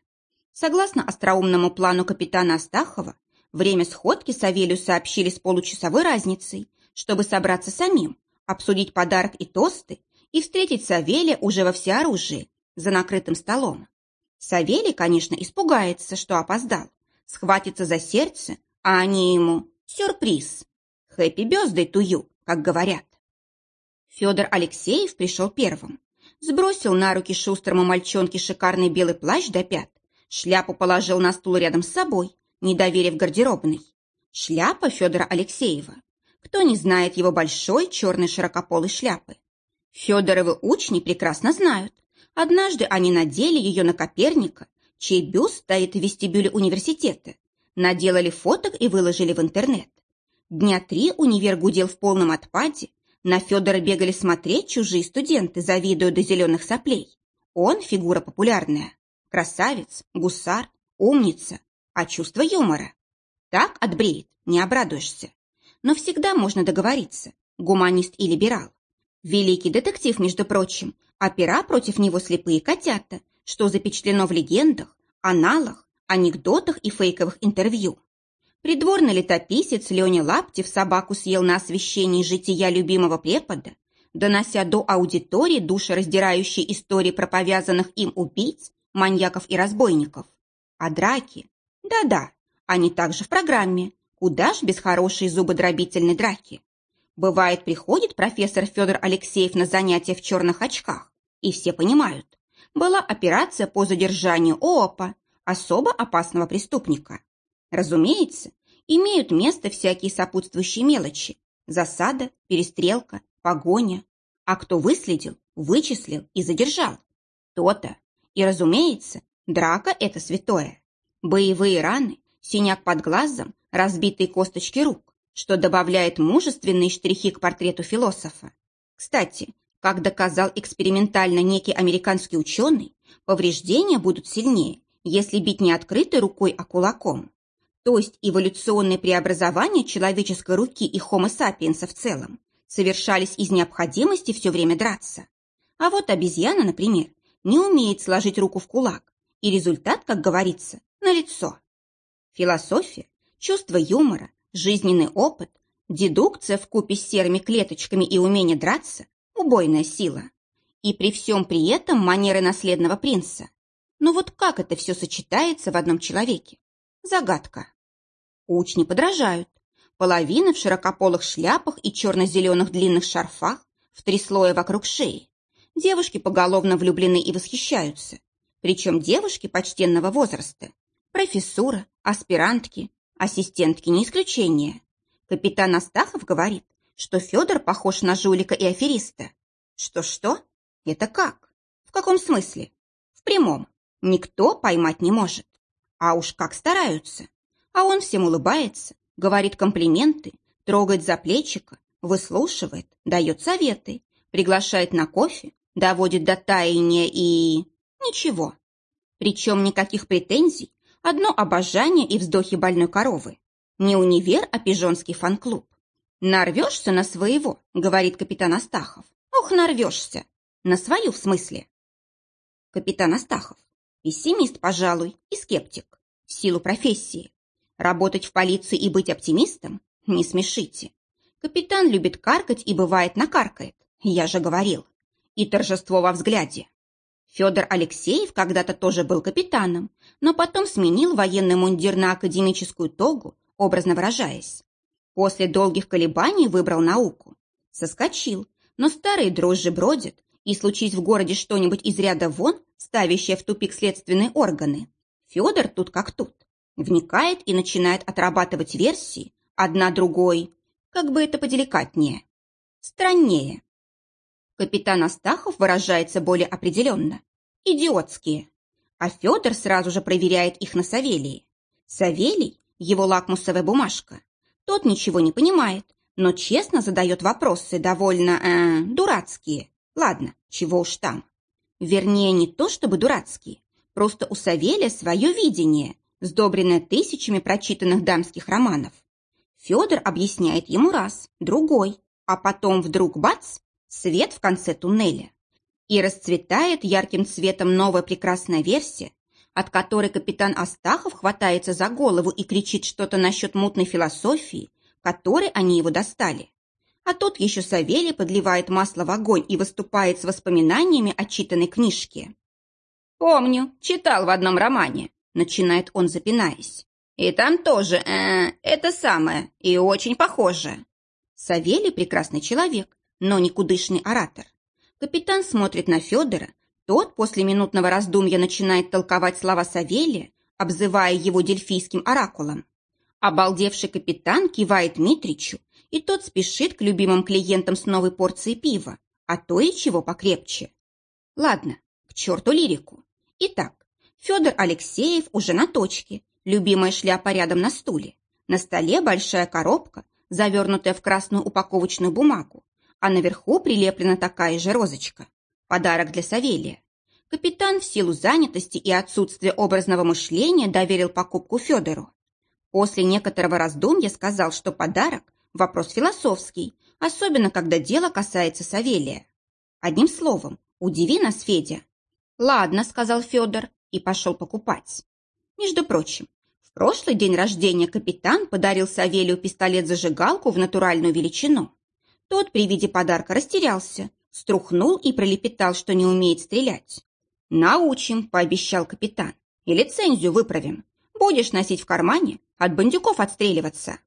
Согласно остроумному плану капитана Астахова, время сходки Савелию сообщили с получасовой разницей, чтобы собраться самим, обсудить подарок и тосты и встретить Савелия уже во всеоружии, за накрытым столом. Савелий, конечно, испугается, что опоздал, схватится за сердце, а они ему сюрприз. Хэппи бёздэй тую, как говорят. Федор Алексеев пришел первым. Сбросил на руки шустрому мальчонке шикарный белый плащ до пят, шляпу положил на стул рядом с собой, не доверив гардеробной. Шляпа Федора Алексеева. Кто не знает его большой черной широкополой шляпы? Федоровы учни прекрасно знают, Однажды они надели ее на Коперника, чей бюст стоит в вестибюле университета, наделали фоток и выложили в интернет. Дня три универ гудел в полном отпаде, на Федора бегали смотреть чужие студенты, завидуя до зеленых соплей. Он фигура популярная. Красавец, гусар, умница, а чувство юмора. Так отбреет, не обрадуешься. Но всегда можно договориться, гуманист и либерал. Великий детектив, между прочим, опера против него слепые котята, что запечатлено в легендах, аналах, анекдотах и фейковых интервью. Придворный летописец Леня Лаптев собаку съел на освещении жития любимого препода, донося до аудитории душераздирающие истории про повязанных им убийц, маньяков и разбойников. А драки? Да-да, они также в программе. Куда ж без хорошей зубодробительной драки? Бывает, приходит профессор Федор Алексеев на занятия в черных очках, и все понимают. Была операция по задержанию ООПа, особо опасного преступника. Разумеется, имеют место всякие сопутствующие мелочи. Засада, перестрелка, погоня. А кто выследил, вычислил и задержал? То-то. И, разумеется, драка – это святое. Боевые раны, синяк под глазом, разбитые косточки рук, что добавляет мужественные штрихи к портрету философа. Кстати, как доказал экспериментально некий американский ученый, повреждения будут сильнее, если бить не открытой рукой, а кулаком. То есть эволюционные преобразования человеческой руки и хомо сапиенса в целом совершались из необходимости все время драться. А вот обезьяна, например, не умеет сложить руку в кулак, и результат, как говорится, налицо. Философия, чувство юмора, жизненный опыт, дедукция в купе с серыми клеточками и умение драться – убойная сила. И при всем при этом манеры наследного принца. Но вот как это все сочетается в одном человеке? Загадка. Учни подражают. Половина в широкополых шляпах и черно-зеленых длинных шарфах, в три слоя вокруг шеи. Девушки поголовно влюблены и восхищаются. Причем девушки почтенного возраста. Профессура, аспирантки, ассистентки не исключение. Капитан Астахов говорит, что Федор похож на жулика и афериста. Что-что? Это как? В каком смысле? В прямом. Никто поймать не может. А уж как стараются. А он всем улыбается, говорит комплименты, трогает за плечико, выслушивает, дает советы, приглашает на кофе, доводит до таяния и... ничего. Причем никаких претензий, одно обожание и вздохи больной коровы. Не универ, а пижонский фан-клуб. «Нарвешься на своего», — говорит капитан Астахов. «Ох, нарвешься! На свою, в смысле?» Капитан Астахов. Пессимист, пожалуй, и скептик. В силу профессии. Работать в полиции и быть оптимистом? Не смешите. Капитан любит каркать и бывает накаркает. Я же говорил. И торжество во взгляде. Федор Алексеев когда-то тоже был капитаном, но потом сменил военный мундир на академическую тогу, образно выражаясь. После долгих колебаний выбрал науку. Соскочил, но старые дрожжи бродят, и случись в городе что-нибудь из ряда вон, ставящее в тупик следственные органы, Федор тут как тут вникает и начинает отрабатывать версии, одна другой, как бы это поделикатнее, страннее. Капитан Астахов выражается более определенно. Идиотские. А Федор сразу же проверяет их на Савелии. Савелий – его лакмусовая бумажка. Тот ничего не понимает, но честно задает вопросы, довольно э, дурацкие. Ладно, чего уж там. Вернее, не то чтобы дурацкие, просто у Савелия свое видение, сдобренная тысячами прочитанных дамских романов. Федор объясняет ему раз, другой, а потом вдруг бац, свет в конце туннеля. И расцветает ярким цветом новая прекрасная версия, от которой капитан Астахов хватается за голову и кричит что-то насчет мутной философии, которой они его достали. А тут еще Савелий подливает масло в огонь и выступает с воспоминаниями о читанной книжке. «Помню, читал в одном романе. Начинает он, запинаясь. И там тоже, э, это самое, и очень похоже. Савелий прекрасный человек, но никудышный оратор. Капитан смотрит на Федора, тот после минутного раздумья начинает толковать слова Савелия, обзывая его дельфийским оракулом. Обалдевший капитан кивает Митричу, и тот спешит к любимым клиентам с новой порцией пива, а то и чего покрепче. Ладно, к черту лирику. Итак, Федор Алексеев уже на точке, любимая шляпа рядом на стуле. На столе большая коробка, завернутая в красную упаковочную бумагу, а наверху прилеплена такая же розочка. Подарок для Савелия. Капитан в силу занятости и отсутствия образного мышления доверил покупку Федору. После некоторого раздумья сказал, что подарок – вопрос философский, особенно когда дело касается Савелия. Одним словом, удиви нас, Федя. «Ладно», – сказал Федор, и пошел покупать. Между прочим, в прошлый день рождения капитан подарил Савелию пистолет-зажигалку в натуральную величину. Тот при виде подарка растерялся, струхнул и пролепетал, что не умеет стрелять. «Научим», — пообещал капитан, — «и лицензию выправим. Будешь носить в кармане, от бандюков отстреливаться».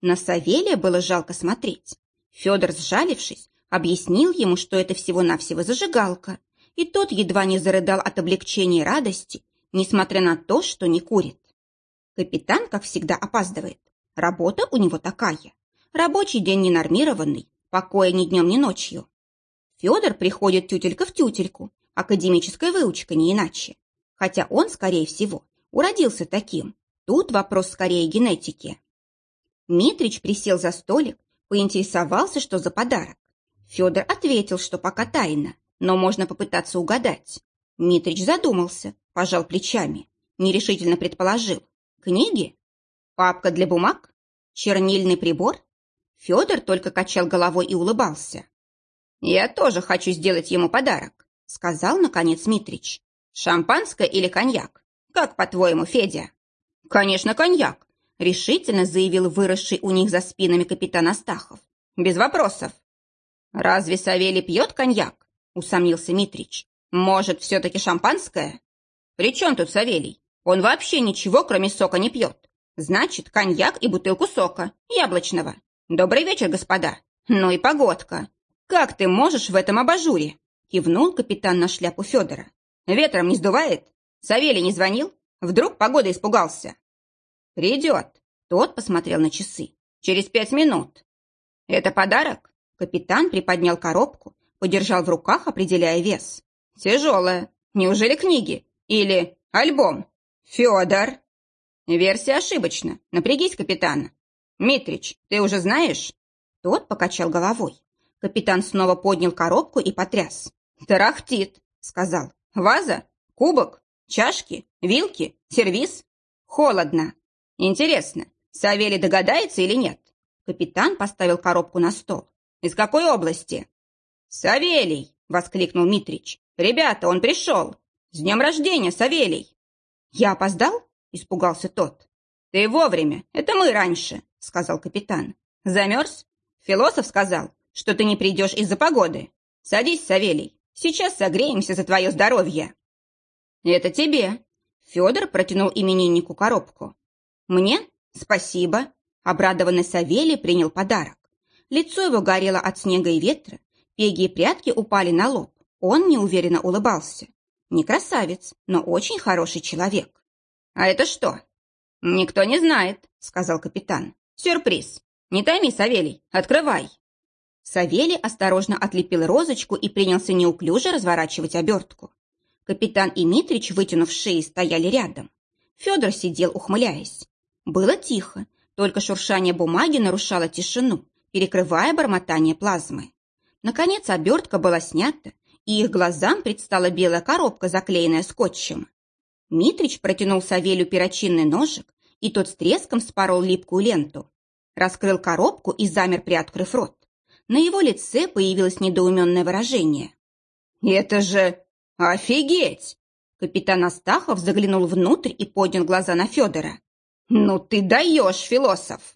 На Савелия было жалко смотреть. Федор, сжалившись, объяснил ему, что это всего-навсего зажигалка, и тот едва не зарыдал от облегчения и радости, несмотря на то, что не курит. Капитан, как всегда, опаздывает. Работа у него такая. Рабочий день ненормированный, покоя ни днем, ни ночью. Федор приходит тютелька в тютельку, Академическая выучка не иначе. Хотя он, скорее всего, уродился таким. Тут вопрос скорее генетики. Митрич присел за столик, поинтересовался, что за подарок. Федор ответил, что пока тайна, но можно попытаться угадать. Митрич задумался, пожал плечами, нерешительно предположил. Книги? Папка для бумаг? Чернильный прибор? Федор только качал головой и улыбался. «Я тоже хочу сделать ему подарок», — сказал, наконец, Митрич. «Шампанское или коньяк? Как, по-твоему, Федя?» «Конечно, коньяк», — решительно заявил выросший у них за спинами капитан Астахов. «Без вопросов». «Разве Савелий пьет коньяк?» — усомнился Митрич. «Может, все-таки шампанское?» «При чем тут Савелий? Он вообще ничего, кроме сока, не пьет. Значит, коньяк и бутылку сока, яблочного. Добрый вечер, господа. Ну и погодка. «Как ты можешь в этом абажуре?» — кивнул капитан на шляпу Федора. «Ветром не сдувает? Савелий не звонил? Вдруг погода испугался?» «Придет». Тот посмотрел на часы. «Через пять минут». «Это подарок?» Капитан приподнял коробку, подержал в руках, определяя вес. «Тяжелая. Неужели книги? Или альбом? Федор?» «Версия ошибочна. Напрягись, капитан». «Митрич, ты уже знаешь?» Тот покачал головой. Капитан снова поднял коробку и потряс. «Тарахтит», — сказал. «Ваза? Кубок? Чашки? Вилки? Сервиз? Холодно. Интересно, Савелий догадается или нет?» Капитан поставил коробку на стол. «Из какой области?» «Савелий!» — воскликнул Митрич. «Ребята, он пришел! С днем рождения, Савелий!» «Я опоздал?» — испугался тот. «Ты вовремя, это мы раньше», — сказал капитан. «Замерз? Философ сказал, что ты не придешь из-за погоды. Садись, Савелий, сейчас согреемся за твое здоровье». «Это тебе». Федор протянул имениннику коробку. «Мне? Спасибо». Обрадованный Савелий принял подарок. Лицо его горело от снега и ветра, пеги и прятки упали на лоб. Он неуверенно улыбался. Не красавец, но очень хороший человек. «А это что?» «Никто не знает», — сказал капитан. «Сюрприз. Не тайми, Савелий, открывай». Савелий осторожно отлепил розочку и принялся неуклюже разворачивать обертку. Капитан и Митрич, вытянув шеи, стояли рядом. Федор сидел, ухмыляясь. Было тихо, только шуршание бумаги нарушало тишину, перекрывая бормотание плазмы. Наконец обертка была снята, и их глазам предстала белая коробка, заклеенная скотчем. Митрич протянул Савелью перочинный ножик, и тот с треском спорол липкую ленту. Раскрыл коробку и замер, приоткрыв рот. На его лице появилось недоуменное выражение. «Это же... офигеть!» Капитан Астахов заглянул внутрь и поднял глаза на Федора. «Ну ты даешь, философ!»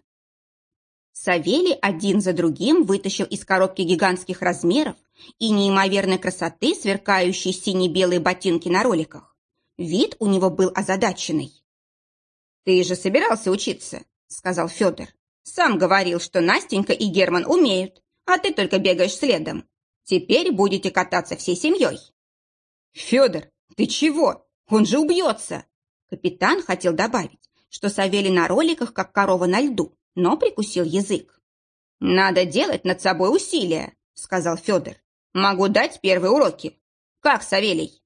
Савелий один за другим вытащил из коробки гигантских размеров и неимоверной красоты сверкающие сине-белые ботинки на роликах. Вид у него был озадаченный. «Ты же собирался учиться», — сказал Федор. «Сам говорил, что Настенька и Герман умеют, а ты только бегаешь следом. Теперь будете кататься всей семьей». «Федор, ты чего? Он же убьется!» Капитан хотел добавить, что Савелий на роликах, как корова на льду, но прикусил язык. «Надо делать над собой усилия», — сказал Федор. «Могу дать первые уроки. Как, Савелий?»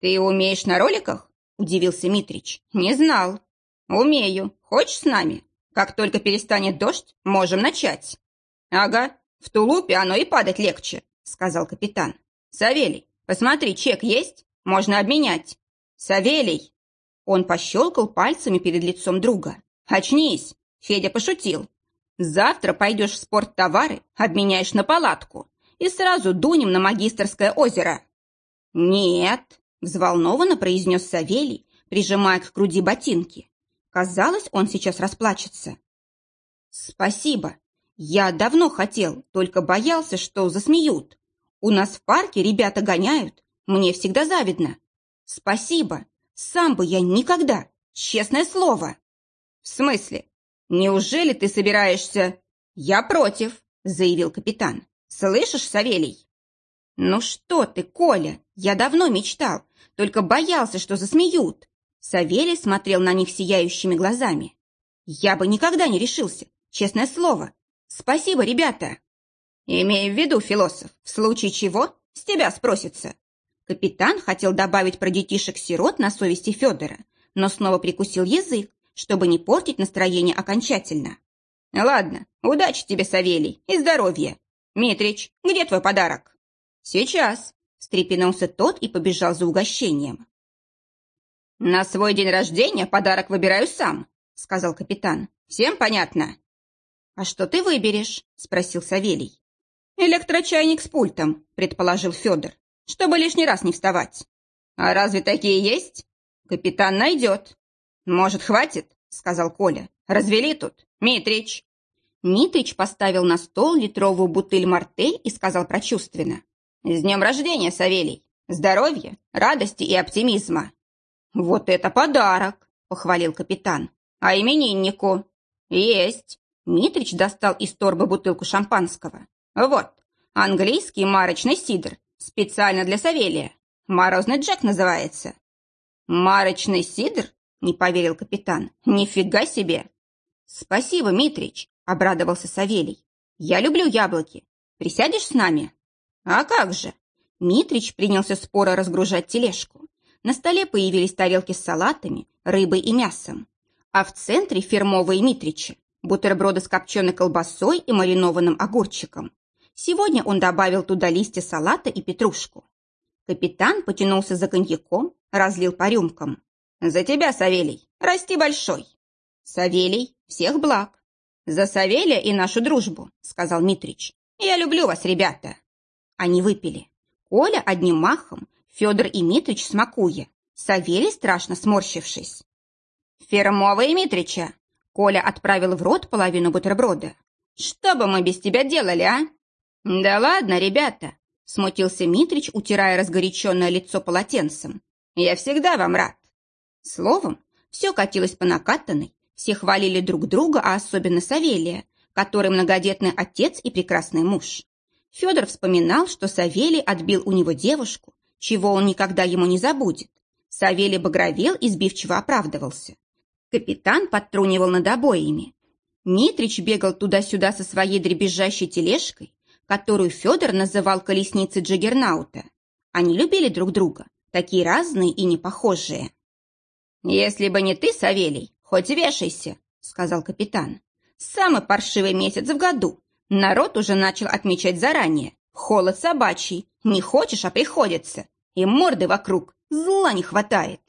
«Ты умеешь на роликах?» — удивился Митрич. «Не знал». «Умею. Хочешь с нами? Как только перестанет дождь, можем начать». «Ага, в тулупе оно и падать легче», — сказал капитан. «Савелий, посмотри, чек есть? Можно обменять». «Савелий!» Он пощелкал пальцами перед лицом друга. «Очнись!» — Федя пошутил. «Завтра пойдешь в спорттовары, обменяешь на палатку и сразу дунем на магистрское озеро». «Нет!» — взволнованно произнес Савелий, прижимая к груди ботинки. Казалось, он сейчас расплачется. «Спасибо!» Я давно хотел, только боялся, что засмеют. У нас в парке ребята гоняют. Мне всегда завидно. Спасибо. Сам бы я никогда. Честное слово. В смысле? Неужели ты собираешься... Я против, заявил капитан. Слышишь, Савелий? Ну что ты, Коля, я давно мечтал, только боялся, что засмеют. Савелий смотрел на них сияющими глазами. Я бы никогда не решился, честное слово. Спасибо, ребята. Имею в виду, философ, в случае чего с тебя спросится. Капитан хотел добавить про детишек-сирот на совести Федора, но снова прикусил язык, чтобы не портить настроение окончательно. «Ладно, удачи тебе, Савелий, и здоровья. Митрич, где твой подарок?» «Сейчас», — встрепенулся тот и побежал за угощением. «На свой день рождения подарок выбираю сам», — сказал капитан. «Всем понятно?» «А что ты выберешь?» — спросил Савелий. «Электрочайник с пультом», — предположил Федор, «чтобы лишний раз не вставать». «А разве такие есть?» «Капитан найдет». «Может, хватит?» — сказал Коля. «Развели тут. Митрич». Митрич поставил на стол литровую бутыль мартель и сказал прочувственно. «С днем рождения, Савелий! Здоровья, радости и оптимизма!» «Вот это подарок!» — похвалил капитан. «А имениннику?» «Есть!» Митрич достал из торбы бутылку шампанского. «Вот, английский марочный сидр, специально для Савелия. Морозный Джек называется». «Марочный сидр?» — не поверил капитан. «Нифига себе!» «Спасибо, Митрич!» — обрадовался Савелий. «Я люблю яблоки. Присядешь с нами?» «А как же?» Митрич принялся споро разгружать тележку. На столе появились тарелки с салатами, рыбой и мясом. А в центре фирмовые Митричи, бутерброды с копченой колбасой и маринованным огурчиком. Сегодня он добавил туда листья салата и петрушку. Капитан потянулся за коньяком, разлил по рюмкам. «За тебя, Савелий! Расти большой!» «Савелий, всех благ!» «За Савелия и нашу дружбу!» — сказал Митрич. «Я люблю вас, ребята!» Они выпили. Коля одним махом, Федор и Митрич смакуя, Савелий страшно сморщившись. «Фермовые Митрича!» Коля отправил в рот половину бутерброда. «Что бы мы без тебя делали, а?» «Да ладно, ребята!» Смутился Митрич, утирая разгоряченное лицо полотенцем. «Я всегда вам рад!» Словом, все катилось по накатанной, все хвалили друг друга, а особенно Савелия, который многодетный отец и прекрасный муж. Федор вспоминал, что Савелий отбил у него девушку, чего он никогда ему не забудет. Савелий багровел и сбивчиво оправдывался. Капитан подтрунивал над обоями. Митрич бегал туда-сюда со своей дребезжащей тележкой, которую Федор называл колесницей Джаггернаута. Они любили друг друга, такие разные и непохожие. «Если бы не ты, Савелий, хоть вешайся», — сказал капитан. «Самый паршивый месяц в году. Народ уже начал отмечать заранее. Холод собачий. Не хочешь, а приходится. И морды вокруг. Зла не хватает.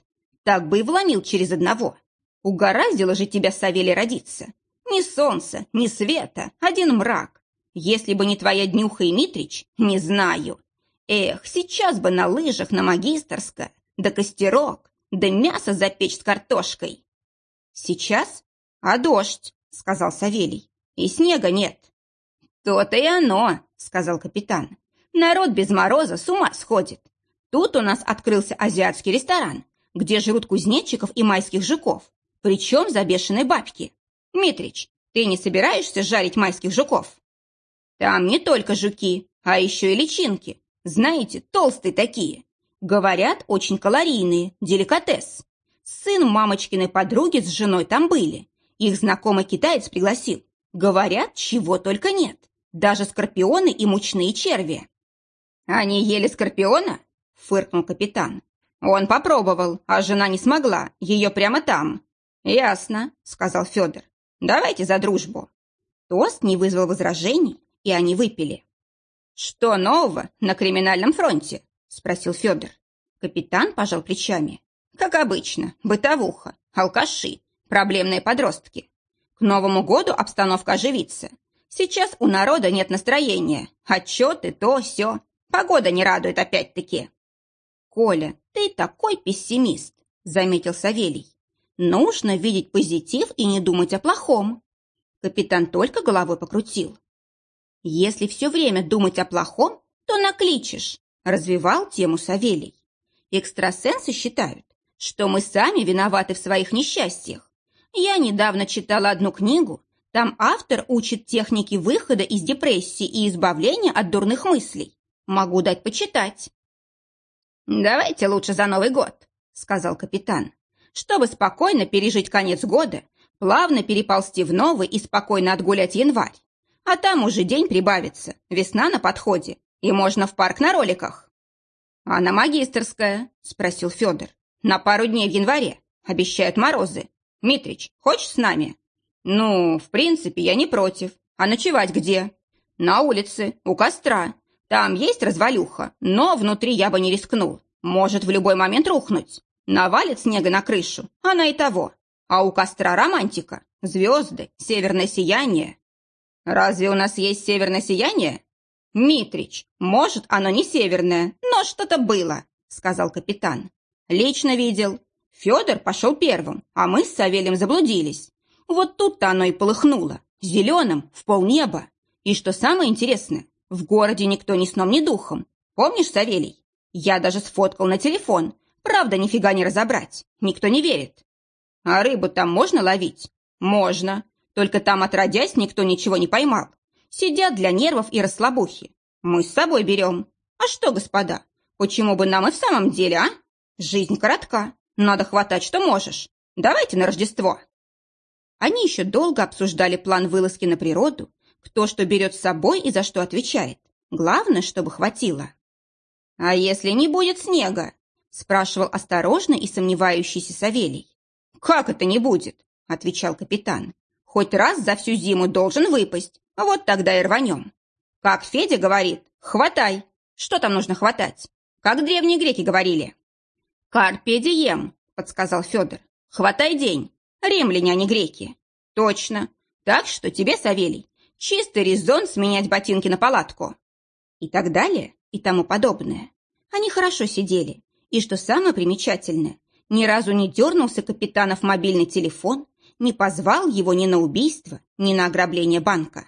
Так бы и вломил через одного. Угораздило же тебя, Савелий, родиться. Ни солнца, ни света, один мрак. Если бы не твоя днюха и Митрич, не знаю. Эх, сейчас бы на лыжах на магистрское, да костерок, да мясо запечь с картошкой. Сейчас? А дождь, сказал Савелий. И снега нет. То-то и оно, сказал капитан. Народ без мороза с ума сходит. Тут у нас открылся азиатский ресторан, где жрут кузнечиков и майских жуков, причем за бешеные бабки. Митрич, ты не собираешься жарить майских жуков? Там не только жуки, а еще и личинки. Знаете, толстые такие. Говорят, очень калорийные, деликатес. Сын мамочкиной подруги с женой там были. Их знакомый китаец пригласил. Говорят, чего только нет. Даже скорпионы и мучные черви. Они ели скорпиона? Фыркнул капитан. Он попробовал, а жена не смогла. Ее прямо там. Ясно, сказал Федор. Давайте за дружбу. Тост не вызвал возражений, и они выпили. «Что нового на криминальном фронте?» – спросил Федор. Капитан пожал плечами. «Как обычно, бытовуха, алкаши, проблемные подростки. К Новому году обстановка оживится. Сейчас у народа нет настроения. Отчеты, то, все. Погода не радует опять-таки». «Коля, ты такой пессимист», – заметил Савелий. «Нужно видеть позитив и не думать о плохом». Капитан только головой покрутил. «Если все время думать о плохом, то накличешь», – развивал тему Савелий. «Экстрасенсы считают, что мы сами виноваты в своих несчастьях. Я недавно читала одну книгу, там автор учит техники выхода из депрессии и избавления от дурных мыслей. Могу дать почитать». «Давайте лучше за Новый год», – сказал капитан. «Чтобы спокойно пережить конец года, плавно переползти в новый и спокойно отгулять январь. А там уже день прибавится, весна на подходе, и можно в парк на роликах. «А на магистрская?» – спросил Федор. «На пару дней в январе. Обещают морозы. Митрич, хочешь с нами?» «Ну, в принципе, я не против. А ночевать где?» «На улице, у костра. Там есть развалюха, но внутри я бы не рискнул. Может в любой момент рухнуть. Навалит снега на крышу, она и того. А у костра романтика, звезды, северное сияние. Разве у нас есть северное сияние? Митрич, может, оно не северное, но что-то было, сказал капитан. Лично видел. Федор пошел первым, а мы с Савелием заблудились. Вот тут-то оно и полыхнуло, зеленым, в полнеба. И что самое интересное, в городе никто ни сном, ни духом. Помнишь, Савелий? Я даже сфоткал на телефон. Правда, нифига не разобрать. Никто не верит. А рыбу там можно ловить? Можно. Только там, отродясь, никто ничего не поймал. Сидят для нервов и расслабухи. Мы с собой берем. А что, господа, почему бы нам и в самом деле, а? Жизнь коротка. Надо хватать, что можешь. Давайте на Рождество. Они еще долго обсуждали план вылазки на природу, кто что берет с собой и за что отвечает. Главное, чтобы хватило. «А если не будет снега?» – спрашивал осторожный и сомневающийся Савелий. «Как это не будет?» – отвечал капитан. «Хоть раз за всю зиму должен выпасть, вот тогда и рванем. Как Федя говорит, хватай. Что там нужно хватать? Как древние греки говорили?» «Карпе дием», – подсказал Федор. «Хватай день. Римляне, а не греки». «Точно. Так что тебе, Савелий, чистый резон сменять ботинки на палатку». И так далее и тому подобное. Они хорошо сидели, и, что самое примечательное, ни разу не дернулся капитанов мобильный телефон, не позвал его ни на убийство, ни на ограбление банка.